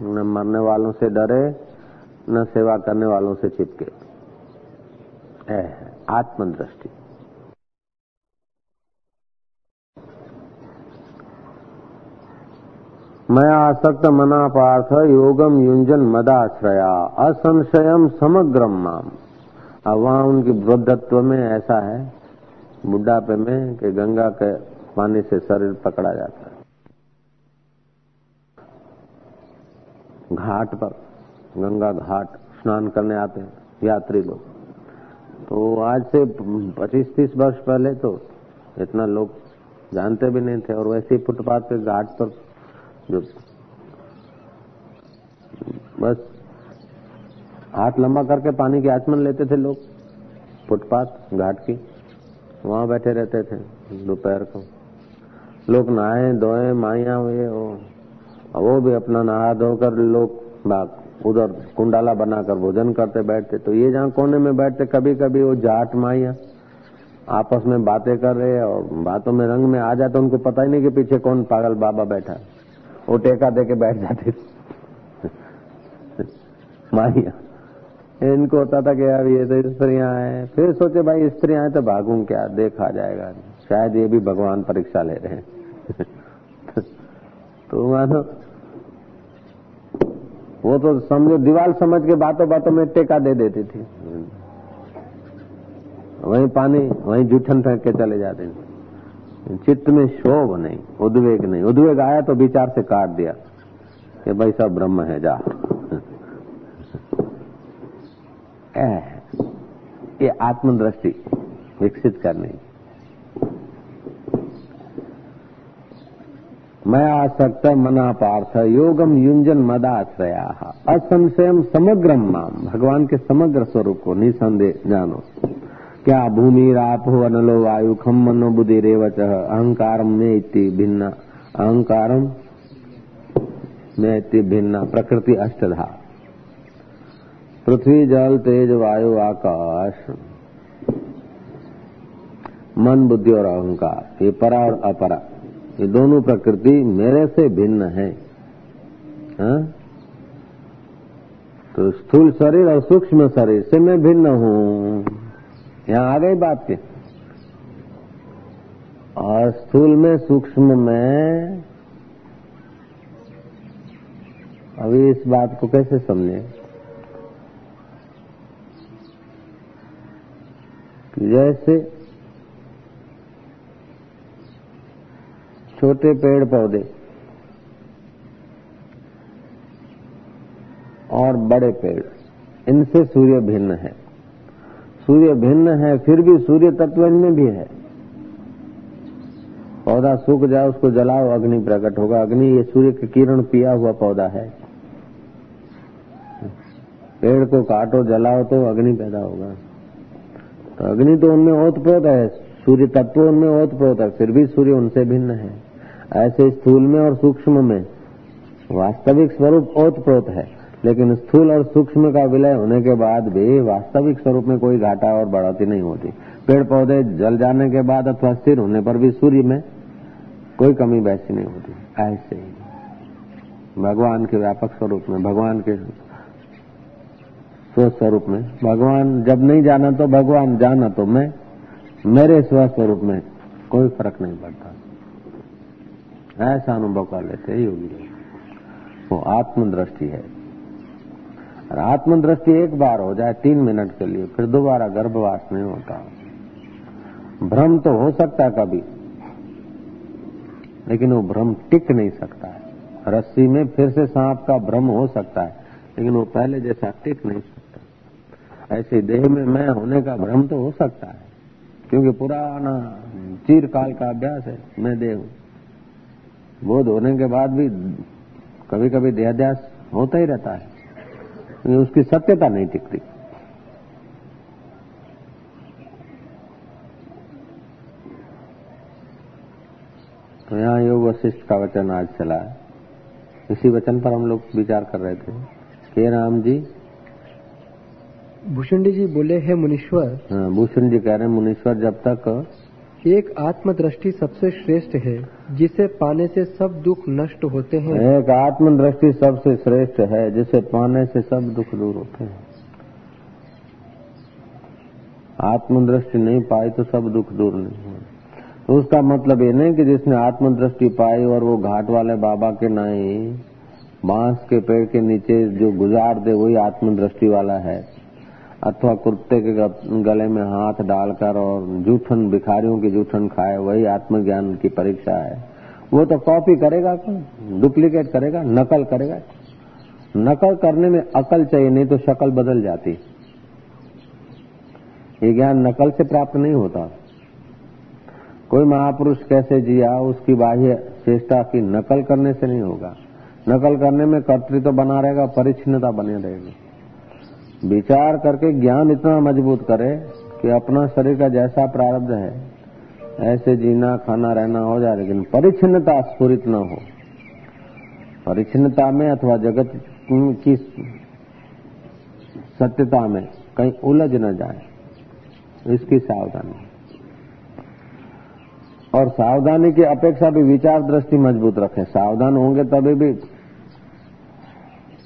न मरने वालों से डरे, न सेवा करने वालों से चिपके। आत्मदृष्टि। मैं आसक्त मना पार्थ योगम युंजन मदाश्रया। असंशयम समग्रम माम अब वहाँ उनकी वृद्धत्व में ऐसा है, बुढ़ापे में कि गंगा के पानी से शरीर पकड़ा जाता है। घाट पर, गंगा घाट स्नान करने आते हैं, यात्री लोग। तो आज से 25-30 वर्ष पहले तो इतना लोग जानते भी नहीं थे और वैसे ही फुटपाथ पे घाट पर बस हाथ लंबा करके पानी की आचमन लेते थे लोग, फुटपाथ, घाट की। वहाँ बैठे रहते थे दोपहर को। लोग नहाए, धोए, माइया हुए वो। भी अपना नहा धोकर लोग बाग, उधर कुंडाला बनाकर भोजन करते बैठते। तो ये जहाँ कोने में बैठते कभी कभी वो जाट माइया आपस में बातें कर रहे और बातों में रंग में आ जाते तो उनको पता ही नहीं कि पीछे कौन पागल बाबा बैठा वो टेका दे के बैठ जाते माइया इनको होता था कि यार ये तो स्त्रियाँ हैं। फिर सोचे, भाई, स्त्रियाँ हैं तो भागू क्या? देखा जाएगा। शायद ये भी भगवान परीक्षा ले रहे हैं। तो मानो वो तो समझो, दीवार समझ के बातों बातों में टेका दे देती थी। वहीं पानी, वहीं जूठन फेंक के चले जाते थे। चित्त में शोभ नहीं, उद्वेग नहीं। उद्वेग आया तो विचार से काट दिया कि भाई सब ब्रह्म है, जा। ये आत्मदृष्टि विकसित करनी मैं आसक्त मना पार्थ, योगम युंजन मदाश्रया। असंशयम समग्रम माम भगवान के समग्र स्वरूप को निसंदेह जानो। क्या भूमि राप अनलो वायु खम मनो बुद्धि रेवच अहंकार में इति भिन्न। अहंकारम में इति भिन्न। प्रकृति अष्टधा। पृथ्वी, जल, तेज, वायु, आकाश, मन, बुद्धि और अहंकार। ये परा और अपरा। ये दोनों प्रकृति मेरे से भिन्न है। हा? तो स्थूल शरीर और सूक्ष्म शरीर से मैं भिन्न हूँ। यहाँ आ गई बात के। और स्थूल में, सूक्ष्म में, अभी इस बात को कैसे समझे? जैसे छोटे पेड़ पौधे और बड़े पेड़, इनसे सूर्य भिन्न है। सूर्य भिन्न है, फिर भी सूर्य तत्व इनमें भी है। पौधा सूख जाए, उसको जलाओ, अग्नि प्रकट होगा। अग्नि, ये सूर्य के किरण पिया हुआ पौधा है। पेड़ को काटो, जलाओ तो अग्नि पैदा होगा। तो अग्नि तो उनमें ओतप्रोत है, सूर्य तत्व उनमें ओतप्रोत है, फिर भी सूर्य उनसे भिन्न है। ऐसे स्थूल में और सूक्ष्म में वास्तविक स्वरूप ओतप्रोत है। लेकिन स्थूल और सूक्ष्म का विलय होने के बाद भी वास्तविक स्वरूप में कोई घाटा और बढ़ोती नहीं होती। पेड़ पौधे जल जाने के बाद अथवा स्थिर होने पर भी सूर्य में कोई कमी वैसी नहीं होती। ऐसे ही। भगवान के व्यापक स्वरूप में, भगवान के स्वस्वरूप में। भगवान जब नहीं जाना तो भगवान जाना तो मैं, मेरे स्वस्वरूप में कोई फ़र्क नहीं पड़ता। ऐसा अनुभव कर लेते योगी वो आत्मदृष्टि है। आत्मदृष्टि एक बार हो जाए तीन मिनट के लिए, फिर दोबारा गर्भवास नहीं होता। भ्रम तो हो सकता है कभी, लेकिन वो भ्रम टिक नहीं सकता है। रस्सी में फिर से सांप का भ्रम हो सकता है, लेकिन वो पहले जैसा टिक नहीं सकता। ऐसे देह में मैं होने का भ्रम तो हो सकता है, क्योंकि पुराना चीरकाल का अभ्यास है, मैं देह हूँ। बोध होने के बाद भी कभी कभी देहाध्यास होता ही रहता है। उसकी सत्यता नहीं टिकती। तो यहाँ योग वशिष्ठ का वचन आज चला है। इसी वचन पर हम लोग विचार कर रहे थे। के राम जी? भूषण जी बोले है मुनीश्वर हाँ भूषण जी कह रहे हैं मुनीश्वर जब तक एक आत्मदृष्टि सबसे श्रेष्ठ है। जिसे पाने से सब दुख नष्ट होते हैं। एक आत्मदृष्टि सबसे श्रेष्ठ है, जिसे पाने से सब दुख दूर होते हैं। आत्मदृष्टि नहीं पाई तो सब दुख दूर नहीं हुए। तो उसका मतलब ये नहीं कि जिसने आत्मदृष्टि पाई और वो घाट वाले बाबा के नाई बाँस के पेड़ के नीचे जो गुजार दे, वही आत्मदृष्टि वाला है। अथवा कुर्ते के गले में हाथ डालकर और जूठन, भिखारियों की जूठन खाए, वही आत्मज्ञान की परीक्षा है। वो तो कॉपी करेगा डुप्लीकेट करेगा? नकल करेगा? नकल करने में अकल चाहिए, नहीं तो शक्ल बदल जाती। ये ज्ञान नकल से प्राप्त नहीं होता। कोई महापुरुष कैसे जिया, उसकी बाह्य चेष्टा की नकल करने से नहीं होगा। नकल करने में कर्तृत्व तो बना रहेगा, परिच्छिन्नता बने रहेगी। विचार करके ज्ञान इतना मज़बूत करे कि अपना शरीर का जैसा प्रारब्ध है, ऐसे जीना, खाना, रहना हो जाए, लेकिन परिच्छिन्नता स्फुरित न हो। परिच्छिन्नता में अथवा जगत की सत्यता में कहीं उलझ न जाए, इसकी सावधानी। और सावधानी की अपेक्षा भी विचार दृष्टि मज़बूत रखें। सावधान होंगे तभी भी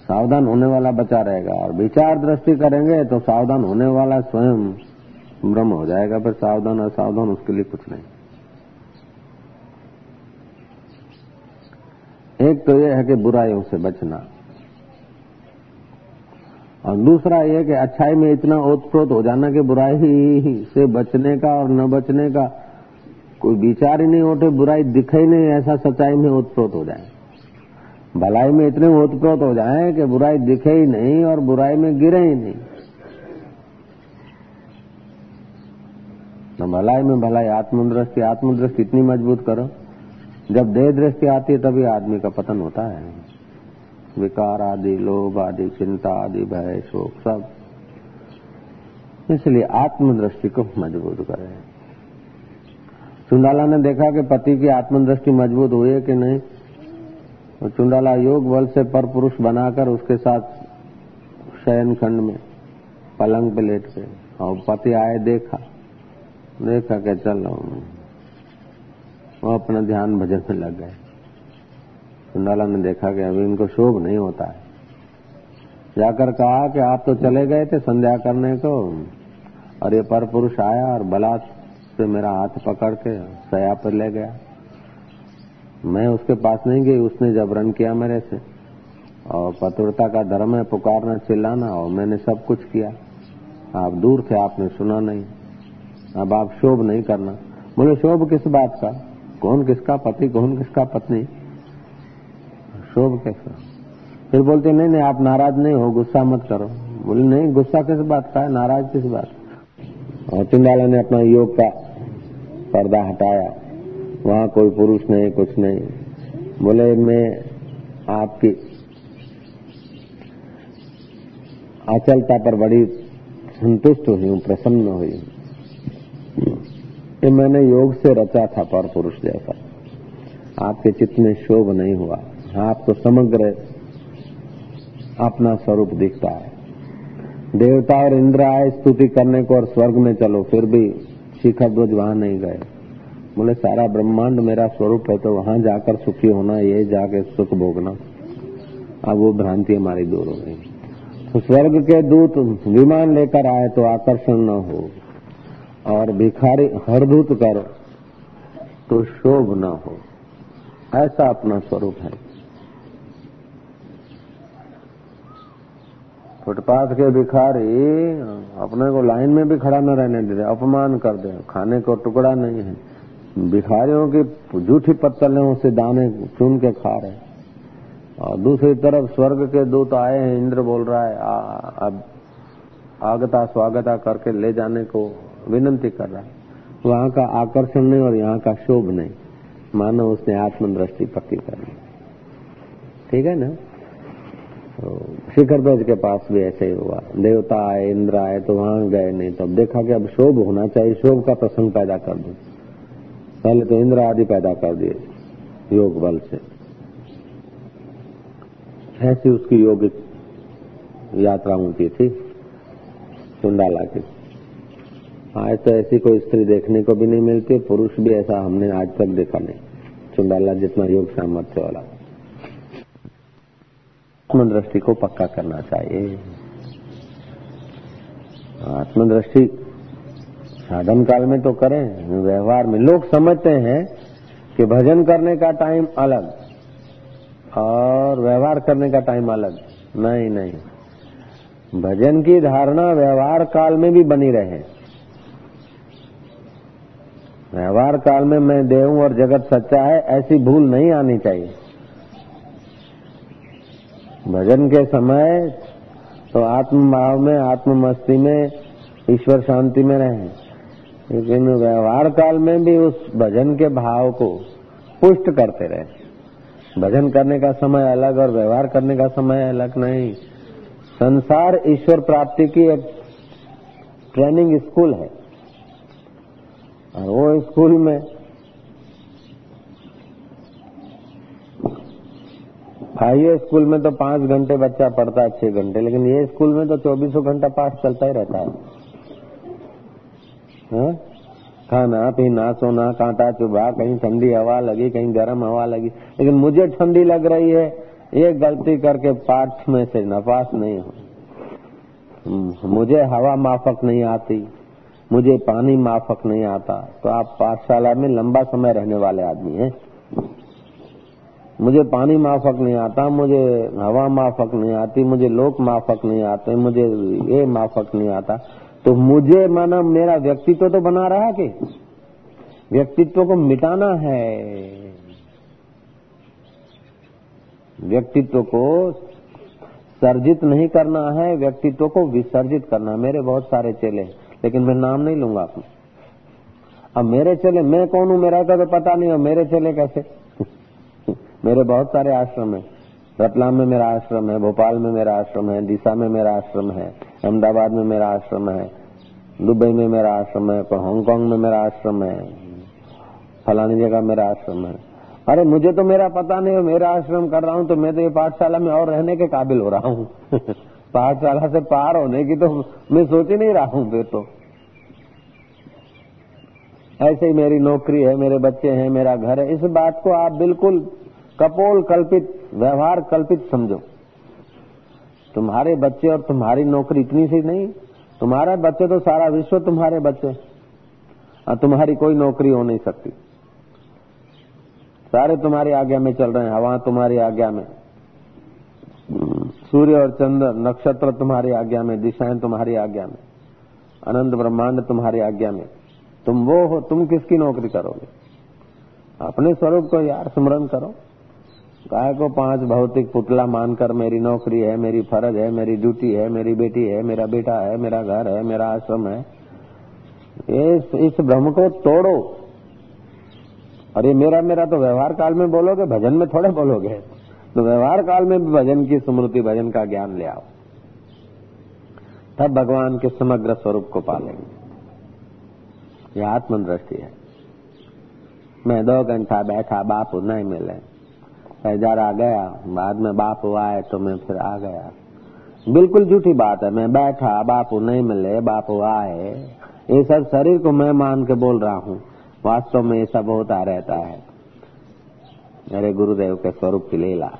सावधान होने वाला बचा रहेगा। और विचार दृष्टि करेंगे तो सावधान होने वाला स्वयं भ्रम हो जाएगा। फिर सावधान और सावधान उसके लिए कुछ नहीं। एक तो यह है कि बुराइयों से बचना। और दूसरा यह कि अच्छाई में इतना ओतप्रोत हो जाना कि बुराई से बचने का और न बचने का कोई विचार ही नहीं उठे बुराई दिखे ही नहीं, ऐसा सच्चाई में उत्प्रोत हो जाए। भलाई में इतने ओतप्रोत हो जाए कि बुराई दिखे ही नहीं और बुराई में गिरे ही नहीं। तो भलाई में भलाई, आत्मदृष्टि आत्मदृष्टि इतनी मज़बूत करो। जब देह दृष्टि आती है, तभी आदमी का पतन होता है। विकार आदि, लोभ आदि, चिंता आदि, भय, शोक, सब। इसलिए आत्मदृष्टि को मज़बूत करें। सुंदाला ने देखा कि पति की आत्मदृष्टि मज़बूत हुई है कि नहीं? और चुंडाला योग बल से पर पुरुष बनाकर उसके साथ शयन खंड में, पलंग पे लेट के और पति आए देखा देखा के चल वो अपना ध्यान भजन में लग गए। चुंडाला ने देखा कि अभी इनको शोभ नहीं होता है। जाकर कहा कि आप तो चले गए थे संध्या करने को, और ये पर पुरुष आया और बलात् से मेरा हाथ पकड़ के सया पर ले गया। मैं उसके पास नहीं गई, उसने जबरन किया मेरे से। और पतुरता का धर्म है, पुकारना, चिल्लाना, और मैंने सब कुछ किया। आप दूर थे, आपने सुना नहीं। अब आप शोभ नहीं करना। बोले, शोभ किस बात का? कौन किसका पति, कौन किसका पत्नी? शोभ कैसा? फिर बोलते, नहीं नहीं, आप नाराज़ नहीं हो, गुस्सा मत करो। बोले, नहीं, गुस्सा किस बात का है? नाराज़ किस बात? और टिंडाला ने अपना योग का पर्दा हटाया। वहाँ कोई पुरुष नहीं, कुछ नहीं। बोले, मैं आपकी अचलता पर बड़ी संतुष्ट हुई हूँ, प्रसन्न हुई ये मैंने योग से रचा था पर पुरुष जैसा। आपके चित्त में शोभ नहीं हुआ। आप तो समग्र अपना स्वरूप दिखता है। देवता और इंद्र आए स्तुति करने को और स्वर्ग में चलो, फिर भी शिखर ध्वज वहाँ नहीं गए। बोले, सारा ब्रह्मांड मेरा स्वरूप है तो वहाँ जाकर सुखी होना, ये जाके सुख भोगना। अब वो भ्रांति हमारी दूर हो गई। तो स्वर्ग के दूत विमान लेकर आए तो आकर्षण न हो, और भिखारी हरदूत कर तो शोभ न हो। ऐसा अपना स्वरूप है। फुटपाथ के भिखारी अपने को लाइन में भी खड़ा न रहने दे, अपमान कर दे। खाने को टुकड़ा नहीं है। भिखारियों की झूठी पत्तलों से दाने चुन के खा रहे और दूसरी तरफ़ स्वर्ग के दूत आए हैं इंद्र बोल रहा है आ, अब आगता स्वागता करके ले जाने को विनंती कर रहा है। वहाँ का आकर्षण नहीं और यहाँ का शोभ नहीं। मानो उसने आत्मदृष्टि पक्की कर ली। ठीक है ना? तो शिखर ध्वज के पास भी ऐसे ही हुआ। देवता आए इंद्र आए तो वहाँ गए नहीं। तो अब देखा कि अब शोभ होना चाहिए शोभ का प्रसंग पैदा कर दो। पहले तो इंद्र आदि पैदा कर दिए, योग बल से। ऐसी उसकी योग यात्रा होती थी चुंडाला की। आज तो ऐसी कोई स्त्री देखने को भी नहीं मिलती, पुरुष भी ऐसा हमने आज तक देखा नहीं। चुंडाला जितना योग सामर्थ्य वाला। आत्मदृष्टि को पक्का करना चाहिए। आत्मदृष्टि साधन काल में तो करें, व्यवहार में। लोग समझते हैं कि भजन करने का टाइम अलग और व्यवहार करने का टाइम अलग। नहीं नहीं। भजन की धारणा व्यवहार काल में भी बनी रहे। व्यवहार काल में मैं देव और जगत सच्चा है, ऐसी भूल नहीं आनी चाहिए। भजन के समय तो आत्म भाव में आत्म मस्ती में, ईश्वर शांति में रहे। लेकिन व्यवहार काल में भी उस भजन के भाव को पुष्ट करते रहे। भजन करने का समय अलग और व्यवहार करने का समय अलग नहीं। संसार ईश्वर प्राप्ति की एक ट्रेनिंग स्कूल है। और वो स्कूल में हाई स्कूल में तो पाँच घंटे बच्चा पढ़ता है, छह घंटे, लेकिन ये स्कूल में तो चौबीसों घंटा पाठ चलता ही रहता है। हा? खाना, पीना, सोना, कांटा चुभा कहीं ठंडी हवा लगी, कहीं गर्म हवा लगी। लेकिन मुझे ठंडी लग रही है। ये गलती करके पाठ में से नपास नहीं हो। मुझे हवा माफक नहीं आती। मुझे पानी माफक नहीं आता। तो आप पाठशाला में लंबा समय रहने वाले आदमी हैं। मुझे पानी माफक नहीं आता, मुझे हवा माफक नहीं आती, मुझे लोक माफक नहीं आते, मुझे ये माफक नहीं आता। तो मुझे माना मेरा व्यक्तित्व तो बना रहा कि व्यक्तित्व को मिटाना है। व्यक्तित्व को सर्जित नहीं करना है, व्यक्तित्व को विसर्जित करना है। मेरे बहुत सारे चेले लेकिन मैं नाम नहीं लूँगा अपने अब मेरे चले, मैं कौन हूँ? मेरा तो पता नहीं हो मेरे चले कैसे? मेरे बहुत सारे आश्रम है। रतलाम में मेरा आश्रम है, भोपाल में मेरा आश्रम है, दिशा में मेरा आश्रम है। अहमदाबाद में मेरा आश्रम है, दुबई में मेरा आश्रम है हांगकांग में मेरा आश्रम है, फलानी जगह मेरा आश्रम है। अरे मुझे तो मेरा पता नहीं है मेरा आश्रम कर रहा हूँ तो मैं तो ये पाठशाला में और रहने के काबिल हो रहा हूँ। पाठशाला से पार होने की तो मैं सोच ही नहीं रहा हूँ फिर तो। ऐसे ही मेरी नौकरी है, मेरे बच्चे हैं, मेरा घर है, इस बात को आप बिल्कुल कपोल कल्पित व्यवहार कल्पित समझो। तुम्हारे बच्चे और तुम्हारी नौकरी इतनी सी नहीं। तुम्हारे बच्चे तो सारा विश्व तुम्हारे बच्चे। और तुम्हारी कोई नौकरी हो नहीं सकती। सारे तुम्हारी आज्ञा में चल रहे हैं, हवा तुम्हारी आज्ञा में। सूर्य और चंद्र, नक्षत्र तुम्हारी आज्ञा में, दिशाएँ तुम्हारी आज्ञा में, अनंत ब्रह्मांड तुम्हारी आज्ञा में। तुम वो हो, तुम किसकी नौकरी करोगे? अपने स्वरूप को यार स्मरण करो। काय को पाँच भौतिक पुतला मानकर मेरी नौकरी है, मेरी फ़र्ज़ है, मेरी ड्यूटी है, मेरी बेटी है, मेरा बेटा है, मेरा घर है, मेरा आश्रम है। इस इस भ्रम को तोड़ो। और ये मेरा मेरा तो व्यवहार काल में बोलोगे, भजन में थोड़े बोलोगे। तो व्यवहार काल में भी भजन की स्मृति, भजन का ज्ञान ले आओ। तब भगवान के समग्र स्वरूप को पालेंगे। यह आत्मदृष्टि है। मैं दो घंटा बैठा, बापू नहीं मिले। जरा गया, बाद में बापू आए तो मैं फिर आ गया। बिल्कुल झूठी बात है, मैं बैठा, बापू नहीं मिले, बापू आए ये सब शरीर को मैं मान के बोल रहा हूँ, वास्तव में ये सब होता रहता है। मेरे गुरुदेव के स्वरूप की लीला।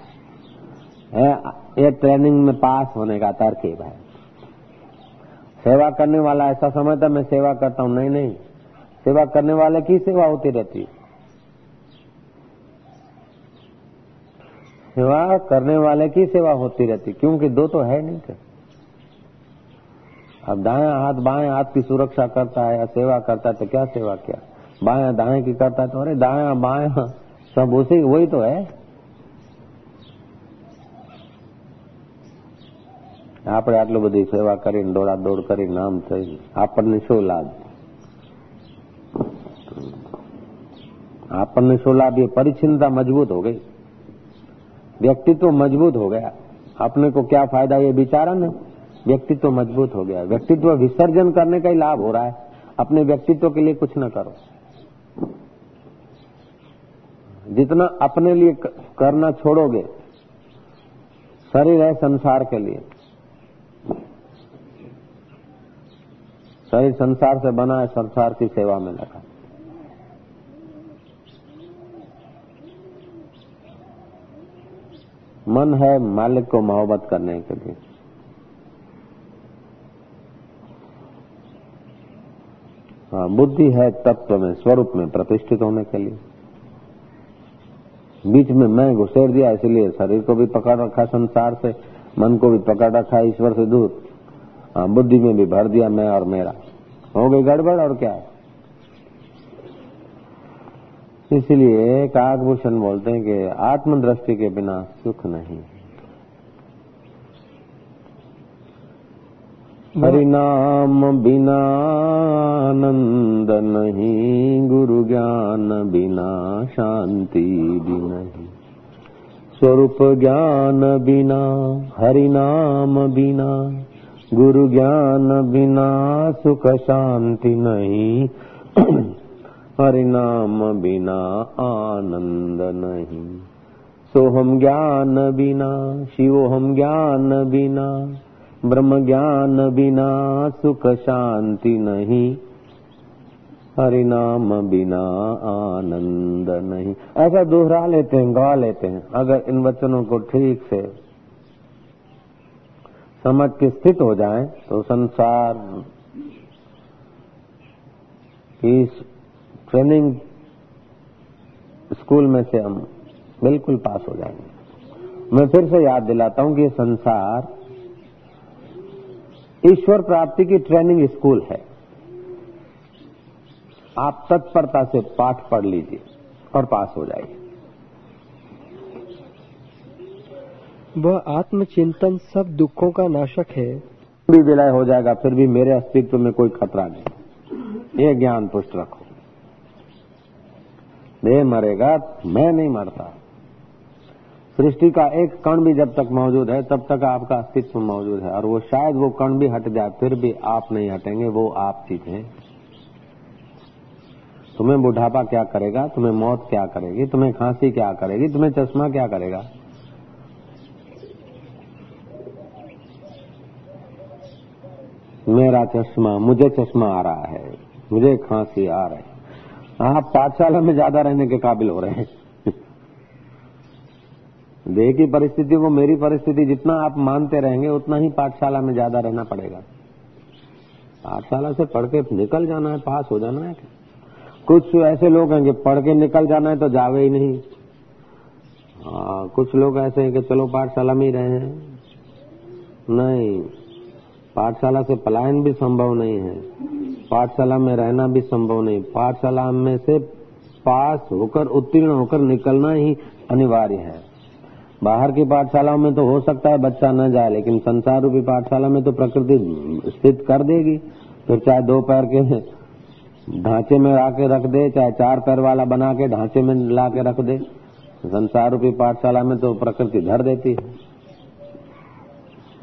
ये ट्रेनिंग में पास होने का तरकीब है। सेवा करने वाला ऐसा समझता मैं सेवा करता हूँ। नहीं नहीं, सेवा करने वाले की सेवा होती रहती है। सेवा करने वाले की सेवा होती रहती क्योंकि दो तो है नहीं थे अब दाया हाथ बाएं हाथ की सुरक्षा करता है या सेवा करता है तो क्या सेवा क्या बाया दाएं की करता है तो अरे दाया बाया सब उसी वही तो है આપણે આટલું બધી સેવા કરીને દોડા દોડ કરી નામ થઈ આપણને શું લાભ આપણને શું लाभ ये परिचिनता मजबूत हो गई व्यक्तित्व मज़बूत हो गया। अपने को क्या फ़ायदा? ये बिचारा ना व्यक्तित्व मज़बूत हो गया। व्यक्तित्व विसर्जन करने का ही लाभ हो रहा है। अपने व्यक्तित्व के लिए कुछ न करो। जितना अपने लिए करना छोड़ोगे, शरीर है संसार के लिए। शरीर संसार से बना है, संसार की सेवा में लगा। मन है मालिक को मोहब्बत करने के लिए। हाँ बुद्धि है तत्व में, स्वरूप में प्रतिष्ठित होने के लिए। बीच में मैं घुसेर दिया, इसलिए शरीर को भी पकड़ रखा, संसार से मन को भी पकड़ रखा, ईश्वर से दूर। हाँ बुद्धि में भी भर दिया मैं और मेरा। हो गई गड़बड़ और क्या? है इसलिए काकभूषण बोलते हैं कि आत्मदृष्टि के बिना सुख नहीं। हरिनाम बिना आनंद नहीं गुरु ज्ञान बिना शांति भी नहीं। स्वरूप ज्ञान बिना हरिनाम बिना गुरु ज्ञान बिना सुख शांति नहीं। हरिनाम बिना आनंद नहीं। सोहम ज्ञान बिना, शिवोहम ज्ञान बिना, ब्रह्म ज्ञान बिना सुख शांति नहीं। हरिनाम बिना आनंद नहीं। ऐसा दोहरा लेते हैं गा लेते हैं, अगर इन वचनों को ठीक से समझ के स्थित हो जाए तो संसार की ट्रेनिंग स्कूल में से हम बिल्कुल पास हो जाएँगे। मैं फिर से याद दिलाता हूँ कि संसार ईश्वर प्राप्ति की ट्रेनिंग स्कूल है। आप तत्परता से पाठ पढ़ लीजिए और पास हो जाइए। वह आत्मचिंतन सब दुखों का नाशक है। भी विलय हो जाएगा फिर भी मेरे अस्तित्व में कोई खतरा नहीं। ये ज्ञान पुष्ट रखो। देह मरेगा, मैं नहीं मरता। सृष्टि का एक कण भी जब तक मौजूद है, तब तक आपका अस्तित्व मौजूद है। और वो शायद वो कण भी हट जाए, फिर भी आप नहीं हटेंगे, वो आप चीज़ें तुम्हें बुढ़ापा क्या करेगा? तुम्हें मौत क्या करेगी? तुम्हें खांसी क्या करेगी? तुम्हें चश्मा क्या करेगा? मेरा चश्मा, मुझे चश्मा आ रहा है, मुझे खांसी आ रही आप पाठशाला में ज़्यादा रहने के काबिल हो रहे हैं। देह की परिस्थिति को मेरी परिस्थिति जितना आप मानते रहेंगे उतना ही पाठशाला में ज़्यादा रहना पड़ेगा। पाठशाला से पढ़ के निकल जाना है पास हो जाना है। कुछ ऐसे लोग हैं कि पढ़ के निकल जाना है तो जावे ही नहीं। आ, कुछ लोग ऐसे हैं कि चलो पाठशाला में ही रहे हैं। नहीं पाठशाला से पलायन भी संभव नहीं है। पाठशाला में रहना भी संभव नहीं। पाठशाला में से पास होकर, उत्तीर्ण होकर निकलना ही अनिवार्य है। बाहर की पाठशालाओं में तो हो सकता है बच्चा न जाए, लेकिन संसार रूपी पाठशाला में तो प्रकृति स्थित कर देगी। फिर तो चाहे दो पैर के ढांचे में आके रख दे, चाहे चार पैर वाला बना के ढांचे में ला के रख दे। संसार रूपी पाठशाला में तो प्रकृति धर देती है।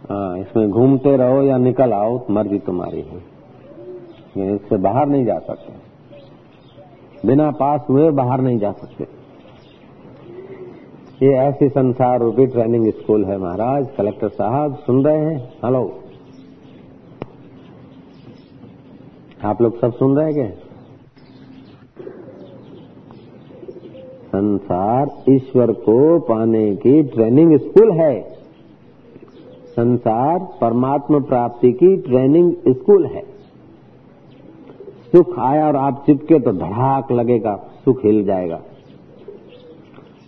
हाँ इसमें घूमते रहो या निकल आओ, मर्ज़ी तुम्हारी है। इससे बाहर नहीं जा सकते। बिना पास हुए बाहर नहीं जा सकते। ये ऐसी संसार रूपी ट्रेनिंग स्कूल है महाराज। कलेक्टर साहब, सुन रहे हैं? हेलो आप लोग सब सुन रहे हैं संसार ईश्वर को पाने की ट्रेनिंग स्कूल है। संसार परमात्मा प्राप्ति की ट्रेनिंग स्कूल है। सुख आया और आप चिपके तो धड़ाक लगेगा, सुख हिल जाएगा।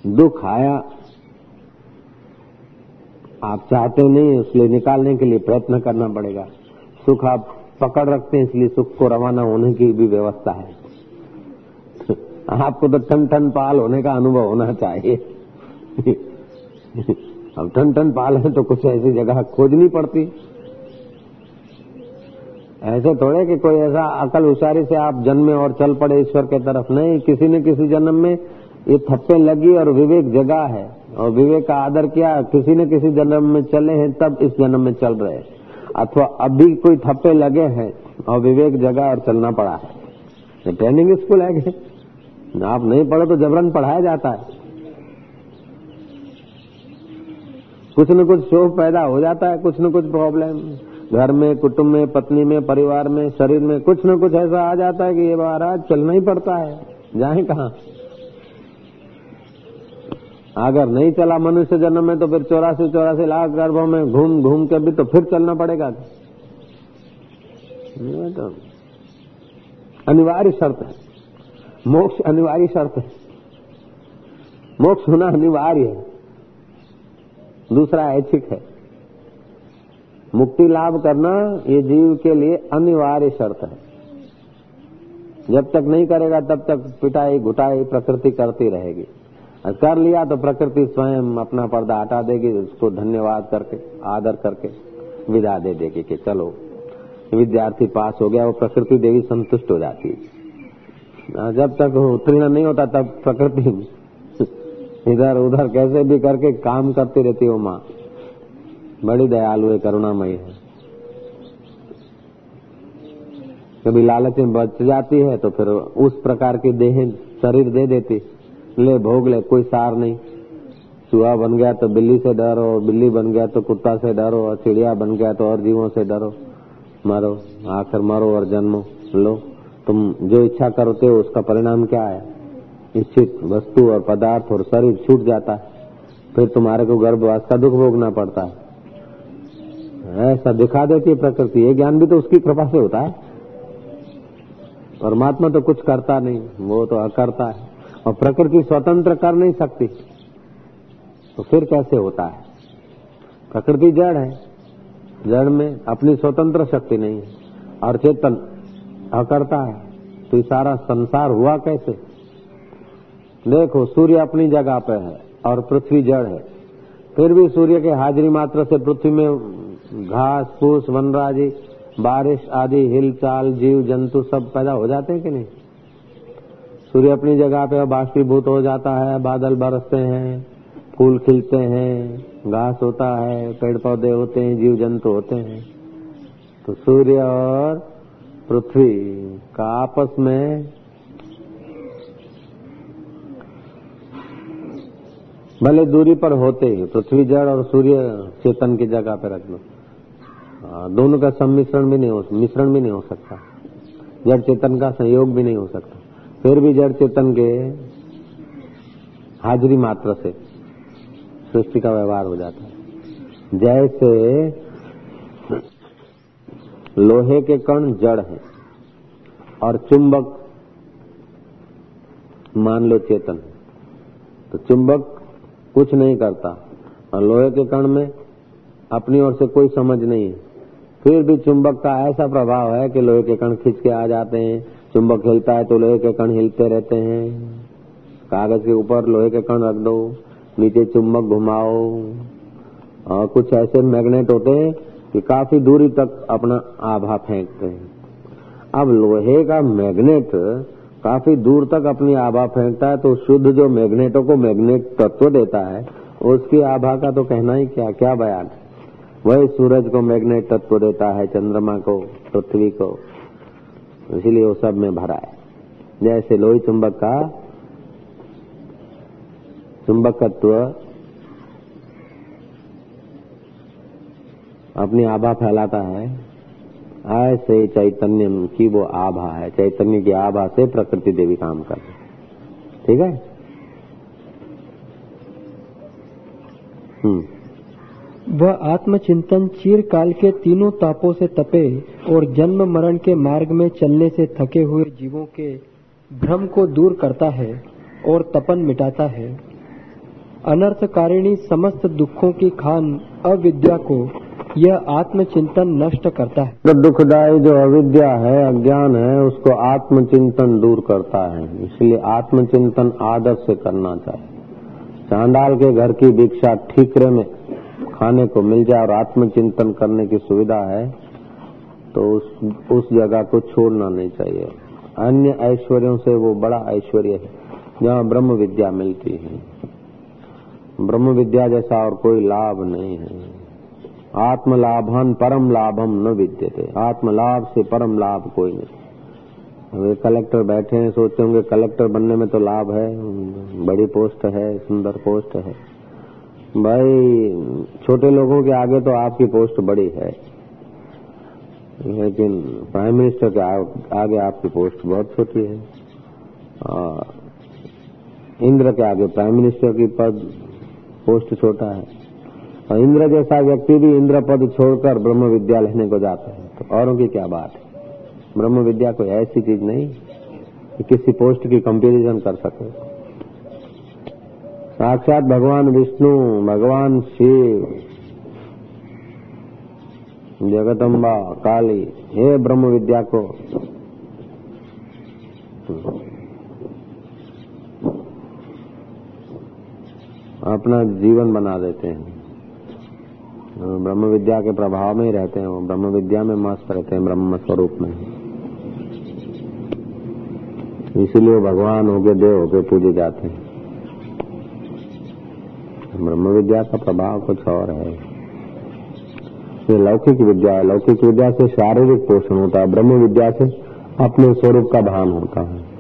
दुख आया, आप चाहते नहीं इसलिए निकालने के लिए प्रयत्न करना पड़ेगा। सुख आप पकड़ रखते हैं, इसलिए सुख को रवाना होने की भी व्यवस्था है। आपको तो ठन ठन पाल होने का अनुभव होना चाहिए। अब ठन ठन पाल है तो कुछ ऐसी जगह खोजनी पड़ती। ऐसे थोड़े कि कोई ऐसा अकल उशारी से आप जन्मे और चल पड़े ईश्वर के तरफ़। नहीं, किसी न किसी जन्म में ये थप्पे लगी और विवेक जगा है और विवेक का आदर किया, किसी न किसी जन्म में चले हैं, तब इस जन्म में चल रहे अथवा अभी कोई थप्पे लगे हैं और विवेक जगा और चलना पड़ा है। ट्रेनिंग स्कूल है आप नहीं पढ़ो तो जबरन पढ़ाया जाता है। कुछ न कुछ शोभ पैदा हो जाता है, कुछ न कुछ प्रॉब्लम घर में, कुटुंब में, पत्नी में, परिवार में, शरीर में कुछ न कुछ ऐसा आ जाता है कि ये महाराज चलना ही पड़ता है। जाए कहा? अगर नहीं चला मनुष्य जन्म में तो फिर चौरासी चौरासी लाख गर्भों में घूम घूम के भी तो फिर चलना पड़ेगा। तो अनिवार्य शर्त है। मोक्ष अनिवार्य शर्त है। मोक्ष होना अनिवार्य है। दूसरा ऐच्छिक है। मुक्ति लाभ करना ये जीव के लिए अनिवार्य शर्त है। जब तक नहीं करेगा, तब तक पिटाई, घुटाई प्रकृति करती रहेगी। कर लिया तो प्रकृति स्वयं अपना पर्दा हटा देगी, उसको धन्यवाद करके, आदर करके विदा दे देगी कि चलो, विद्यार्थी पास हो गया, वो प्रकृति देवी संतुष्ट हो जाती है। जब तक उत्तीर्ण नहीं होता, तब प्रकृति इधर उधर कैसे भी करके काम करती रहती है वो माँ। बड़ी दयालु है, करुणामयी है। कभी लालच में बच जाती है तो फिर उस प्रकार की देह शरीर दे देती। ले, भोग ले, कोई सार नहीं। चूहा बन गया तो बिल्ली से डरो, बिल्ली बन गया तो कुत्ता से डरो, और चिड़िया बन गया तो और जीवों से डरो। मरो, आखिर मरो और जन्मो। लो, तुम जो इच्छा करते हो, उसका परिणाम क्या है? इच्छित वस्तु और पदार्थ और शरीर छूट जाता है। फिर तुम्हारे को गर्भवास का दुख भोगना पड़ता है। ऐसा दिखा देती है प्रकृति। ये ज्ञान भी तो उसकी कृपा से होता है। परमात्मा तो कुछ करता नहीं, वो तो अकरता है। और प्रकृति स्वतंत्र कर नहीं सकती। तो फिर कैसे होता है? प्रकृति जड़ है। जड़ में अपनी स्वतंत्र शक्ति नहीं है। और चेतन अकरता है। तो ये सारा संसार हुआ कैसे? देखो, सूर्य अपनी जगह पे है और पृथ्वी जड़ है। फिर भी सूर्य के हाजिरी मात्र से पृथ्वी में घास, फूस, वनराजी, बारिश आदि हिलचाल जीव, जंतु सब पैदा हो जाते हैं कि नहीं? सूर्य अपनी जगह पे बाष्पीभूत हो जाता है, बादल बरसते हैं, फूल खिलते हैं, घास होता है पेड़ पौधे होते हैं, जीव, जंतु होते हैं। तो सूर्य और पृथ्वी का आपस में भले दूरी पर होते ही, पृथ्वी जड़ और सूर्य चेतन की जगह पे रख लो। दोनों का सम्मिश्रण भी नहीं हो, मिश्रण भी नहीं हो सकता। जड़ चेतन का संयोग भी नहीं हो सकता। फिर भी जड़ चेतन के हाजिरी मात्र से सृष्टि का व्यवहार हो जाता है। जैसे लोहे के कण जड़ है और चुंबक मान लो चेतन है तो चुंबक कुछ नहीं करता। और लोहे के कण में अपनी ओर से कोई समझ नहीं है। फिर भी चुंबक का ऐसा प्रभाव है कि लोहे के कण खींच के आ जाते हैं। चुंबक हिलता है तो लोहे के कण हिलते रहते हैं। कागज़ के ऊपर लोहे के कण रख दो, नीचे चुंबक घुमाओ। और कुछ ऐसे मैग्नेट होते हैं कि काफ़ी दूरी तक अपना आभा फेंकते हैं। अब लोहे का मैग्नेट काफ़ी दूर तक अपनी आभा फेंकता है तो शुद्ध जो मैग्नेटों को मैग्नेट तत्व देता है, उसकी आभा का तो कहना ही क्या क्या बयान है? वही सूरज को मैग्नेट तत्व देता है, चंद्रमा को, पृथ्वी को। इसीलिए वो सब में भरा है। जैसे लोही चुंबक का चुंबकत्व अपनी आभा फैलाता है, ऐसे चैतन्य की वो आभा है। चैतन्य की आभा से प्रकृति देवी काम कर ठीक है? हम्म। वह आत्मचिंतन चिरकाल के तीनों तापों से तपे और जन्म मरण के मार्ग में चलने से थके हुए जीवों के भ्रम को दूर करता है और तपन मिटाता है। अनर्थकारिणी समस्त दुखों की खान अविद्या को यह आत्मचिंतन नष्ट करता है। तो दुखदायी, जो अविद्या है, अज्ञान है, उसको आत्मचिंतन दूर करता है। इसलिए आत्मचिंतन आदर से करना चाहिए। चांडाल के घर की भिक्षा ठीकरे में खाने को मिल जाए और आत्मचिंतन करने की सुविधा है तो उस उस जगह को छोड़ना नहीं चाहिए। अन्य ऐश्वर्यों से वो बड़ा ऐश्वर्य है, जहाँ ब्रह्म विद्या मिलती है। ब्रह्म विद्या जैसा और कोई लाभ नहीं है। आत्म लाभन परम लाभम न विद्यते। आत्म लाभ से परम लाभ कोई नहीं। वे कलेक्टर बैठे हैं, सोचते होंगे, कलेक्टर बनने में तो लाभ है। बड़ी पोस्ट है, सुंदर पोस्ट है। भाई, छोटे लोगों के आगे तो आपकी पोस्ट बड़ी है। लेकिन प्राइम मिनिस्टर के आगे आपकी पोस्ट बहुत छोटी है। और इंद्र के आगे प्राइम मिनिस्टर की पद, पोस्ट छोटा है। और इंद्र जैसा व्यक्ति भी इंद्र पद छोड़कर ब्रह्म विद्या लेने को जाता है तो औरों की क्या बात है? ब्रह्म विद्या कोई ऐसी चीज़ नहीं कि किसी पोस्ट की कंपैरिजन कर सके। साक्षात भगवान विष्णु, भगवान शिव। जगदम्बा काली, हे ब्रह्म विद्या को अपना जीवन बना देते हैं। ब्रह्म विद्या के प्रभाव में ही रहते हैं वो। ब्रह्म विद्या में मस्त रहते हैं, ब्रह्म स्वरूप में। इसीलिए भगवान हो होके देव होके पूजे जाते हैं। ब्रह्म विद्या का प्रभाव कुछ और है। ये लौकिक विद्या है लौकिक विद्या से शारीरिक पोषण होता है ब्रह्म विद्या से अपने स्वरूप का भान होता है।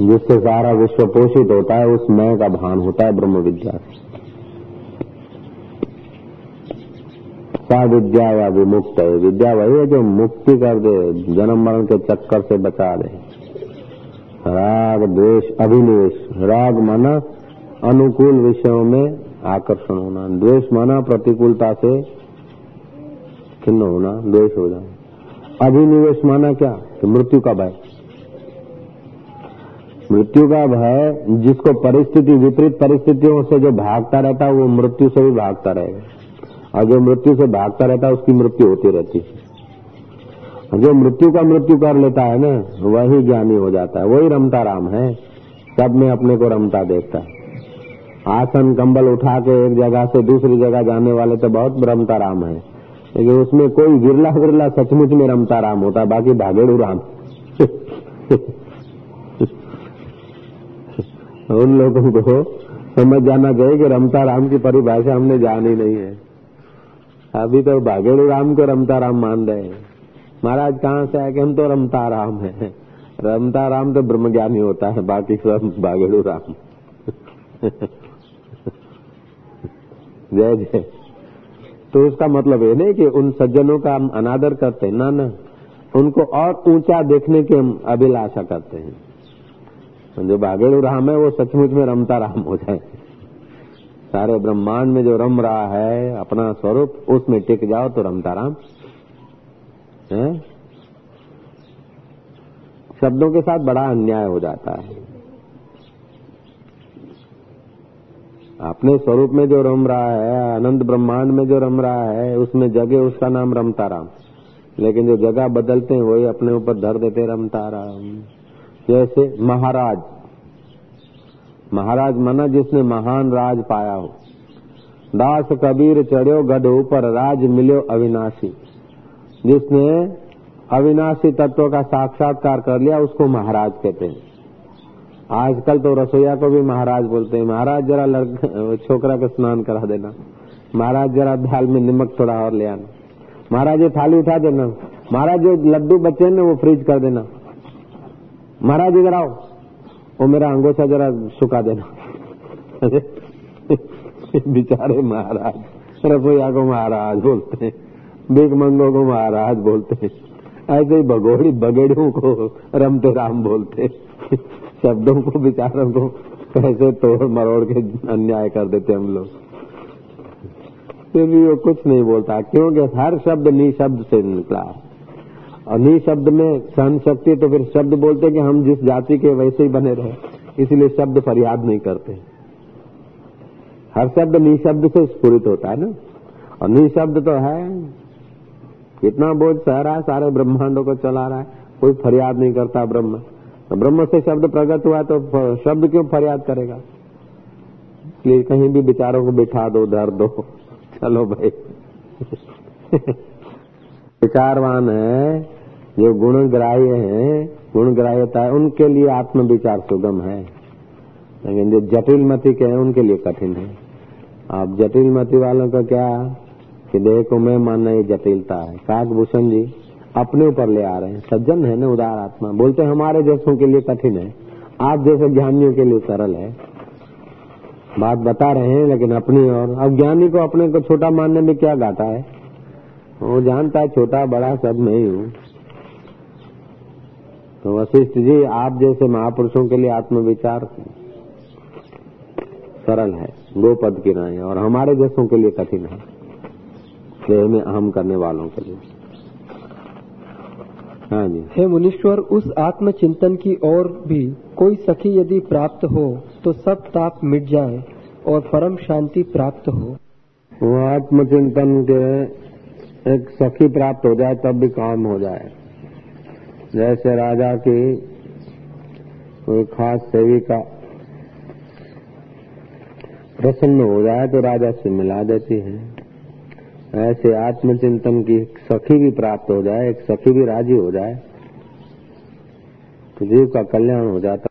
जिससे सारा विश्व पोषित होता है, उस मय का भान होता है ब्रह्म विद्या से। सा विद्या या विमुक्त है। विद्या वही है जो मुक्ति कर दे, जन्म मरण के चक्कर से बचा दे। राग, द्वेष, अभिनिवेश। राग माना अनुकूल विषयों में आकर्षण होना, द्वेष माना प्रतिकूलता से खिन्न होना, द्वेष हो जाना। अभिनिवेश माना क्या? कि मृत्यु का भय। मृत्यु का भय जिसको परिस्थिति, विपरीत परिस्थितियों से जो भागता रहता है, वो मृत्यु से भी भागता रहेगा। और जो मृत्यु से भागता रहता है, उसकी मृत्यु होती रहती है। जो मृत्यु का मृत्यु कर लेता है ना, वही ज्ञानी हो जाता है। वही रमता राम है। सब में अपने को रमता देखता है। आसन कंबल उठा के एक जगह से दूसरी जगह जाने वाले तो बहुत रमता राम है। लेकिन उसमें कोई विरला विरला सचमुच में रमता राम होता, बाकी भागेड़ू राम। उन लोगों को समझ जाना चाहिए कि रमता राम की परिभाषा हमने जानी नहीं है। अभी तो भागेड़ू राम को रमता राम मान रहे हैं। महाराज, कहाँ से आए कि हम तो रमता राम है? रमता राम तो ब्रह्मज्ञानी होता है, बाकी सब भागेड़ू राम। जय जय। तो उसका मतलब ये नहीं कि उन सज्जनों का हम अनादर करते हैं। ना ना। उनको और ऊँचा देखने की हम अभिलाषा करते हैं। जो भागेड़ू राम है, वो सचमुच में रमता राम हो जाए। सारे ब्रह्मांड में जो रम रहा है, अपना स्वरूप, उसमें टिक जाओ तो रमता राम। है? शब्दों के साथ बड़ा अन्याय हो जाता है। अपने स्वरूप में जो रम रहा है, अनंत ब्रह्मांड में जो रम रहा है, उसमें जगह उसका नाम रमता राम लेकिन जो जगह बदलते हैं, वही अपने ऊपर धर देते रमता राम जैसे महाराज। महाराज मना जिसने महान राज पाया हो। दास कबीर चढ़ो गढ़ ऊपर, राज मिलो अविनाशी। जिसने अविनाशी तत्व का साक्षात्कार कर लिया, उसको महाराज कहते हैं। आजकल तो रसोईया को भी महाराज बोलते हैं, महाराज, जरा लड़का, छोकरा का स्नान करा देना। महाराज, जरा दाल में नमक थोड़ा और ले आना। महाराज, ये थाली उठा देना। महाराज, जो लड्डू बच्चे ने, वो फ्रीज कर देना। महाराज, इधर आओ। वो मेरा अंगोछा जरा सुखा देना। बेचारे महाराज, रसोईया को महाराज बोलते हैं। बिग मंगो को महाराज बोलते हैं। ऐसे ही भगोड़ी बगेड़ियों को रमते राम बोलते शब्दों को, विचारों को कैसे तोड़ मरोड़ के अन्याय कर देते हम लोग। फिर भी वो कुछ नहीं बोलता, क्योंकि हर शब्द नी शब्द से निकला है। और नी शब्द में सहन शक्ति तो फिर शब्द बोलते कि हम जिस जाति के वैसे ही बने रहे, इसलिए शब्द फरियाद नहीं करते। हर शब्द नी शब्द से स्फुरित होता है ना। और नी शब्द तो है। कितना बोझ सह रहा है सारे ब्रह्मांडों को चला रहा है। कोई फरियाद नहीं करता ब्रह्म। ब्रह्म से शब्द प्रकट हुआ तो शब्द क्यों फरियाद करेगा? इसलिए कहीं भी विचारों को बिठा दो, धर दो। चलो भाई। विचारवान है, जो गुणग्राह्य है, गुणग्राह्यता है, उनके लिए आत्म विचार सुगम है। लेकिन जो जटिल मति के हैं, उनके लिए कठिन है। आप जटिल मति वालों का क्या? कि देह को मैं मानना ये जटिलता है। काकभूषण जी अपने ऊपर ले आ रहे हैं। सज्जन है ना उदार आत्मा। बोलते हमारे जैसों के लिए कठिन है। आप जैसे ज्ञानियों के लिए सरल है। बात बता रहे हैं, लेकिन अपनी और अब ज्ञानी को अपने को छोटा मानने में क्या गाता है? वो जानता है, छोटा, बड़ा, सब मैं ही हूँ। तो वशिष्ठ जी, आप जैसे महापुरुषों के लिए आत्मविचार सरल है दो पद की राय और हमारे जैसों के लिए कठिन है। देह में अहम करने वालों के लिए। हाँ जी। हे मुनीश्वर उस आत्म चिंतन की ओर भी कोई सखी यदि प्राप्त हो तो सब ताप मिट जाए और परम शांति प्राप्त हो। वो आत्मचिंतन के एक सखी प्राप्त हो जाए तब भी काम हो जाए। जैसे राजा की कोई खास सेविका प्रसन्न हो जाए तो राजा से मिला देती है। ऐसे आत्मचिंतन की सखी भी प्राप्त हो जाए, एक सखी भी राज़ी हो जाए तो जीव का कल्याण हो जाता।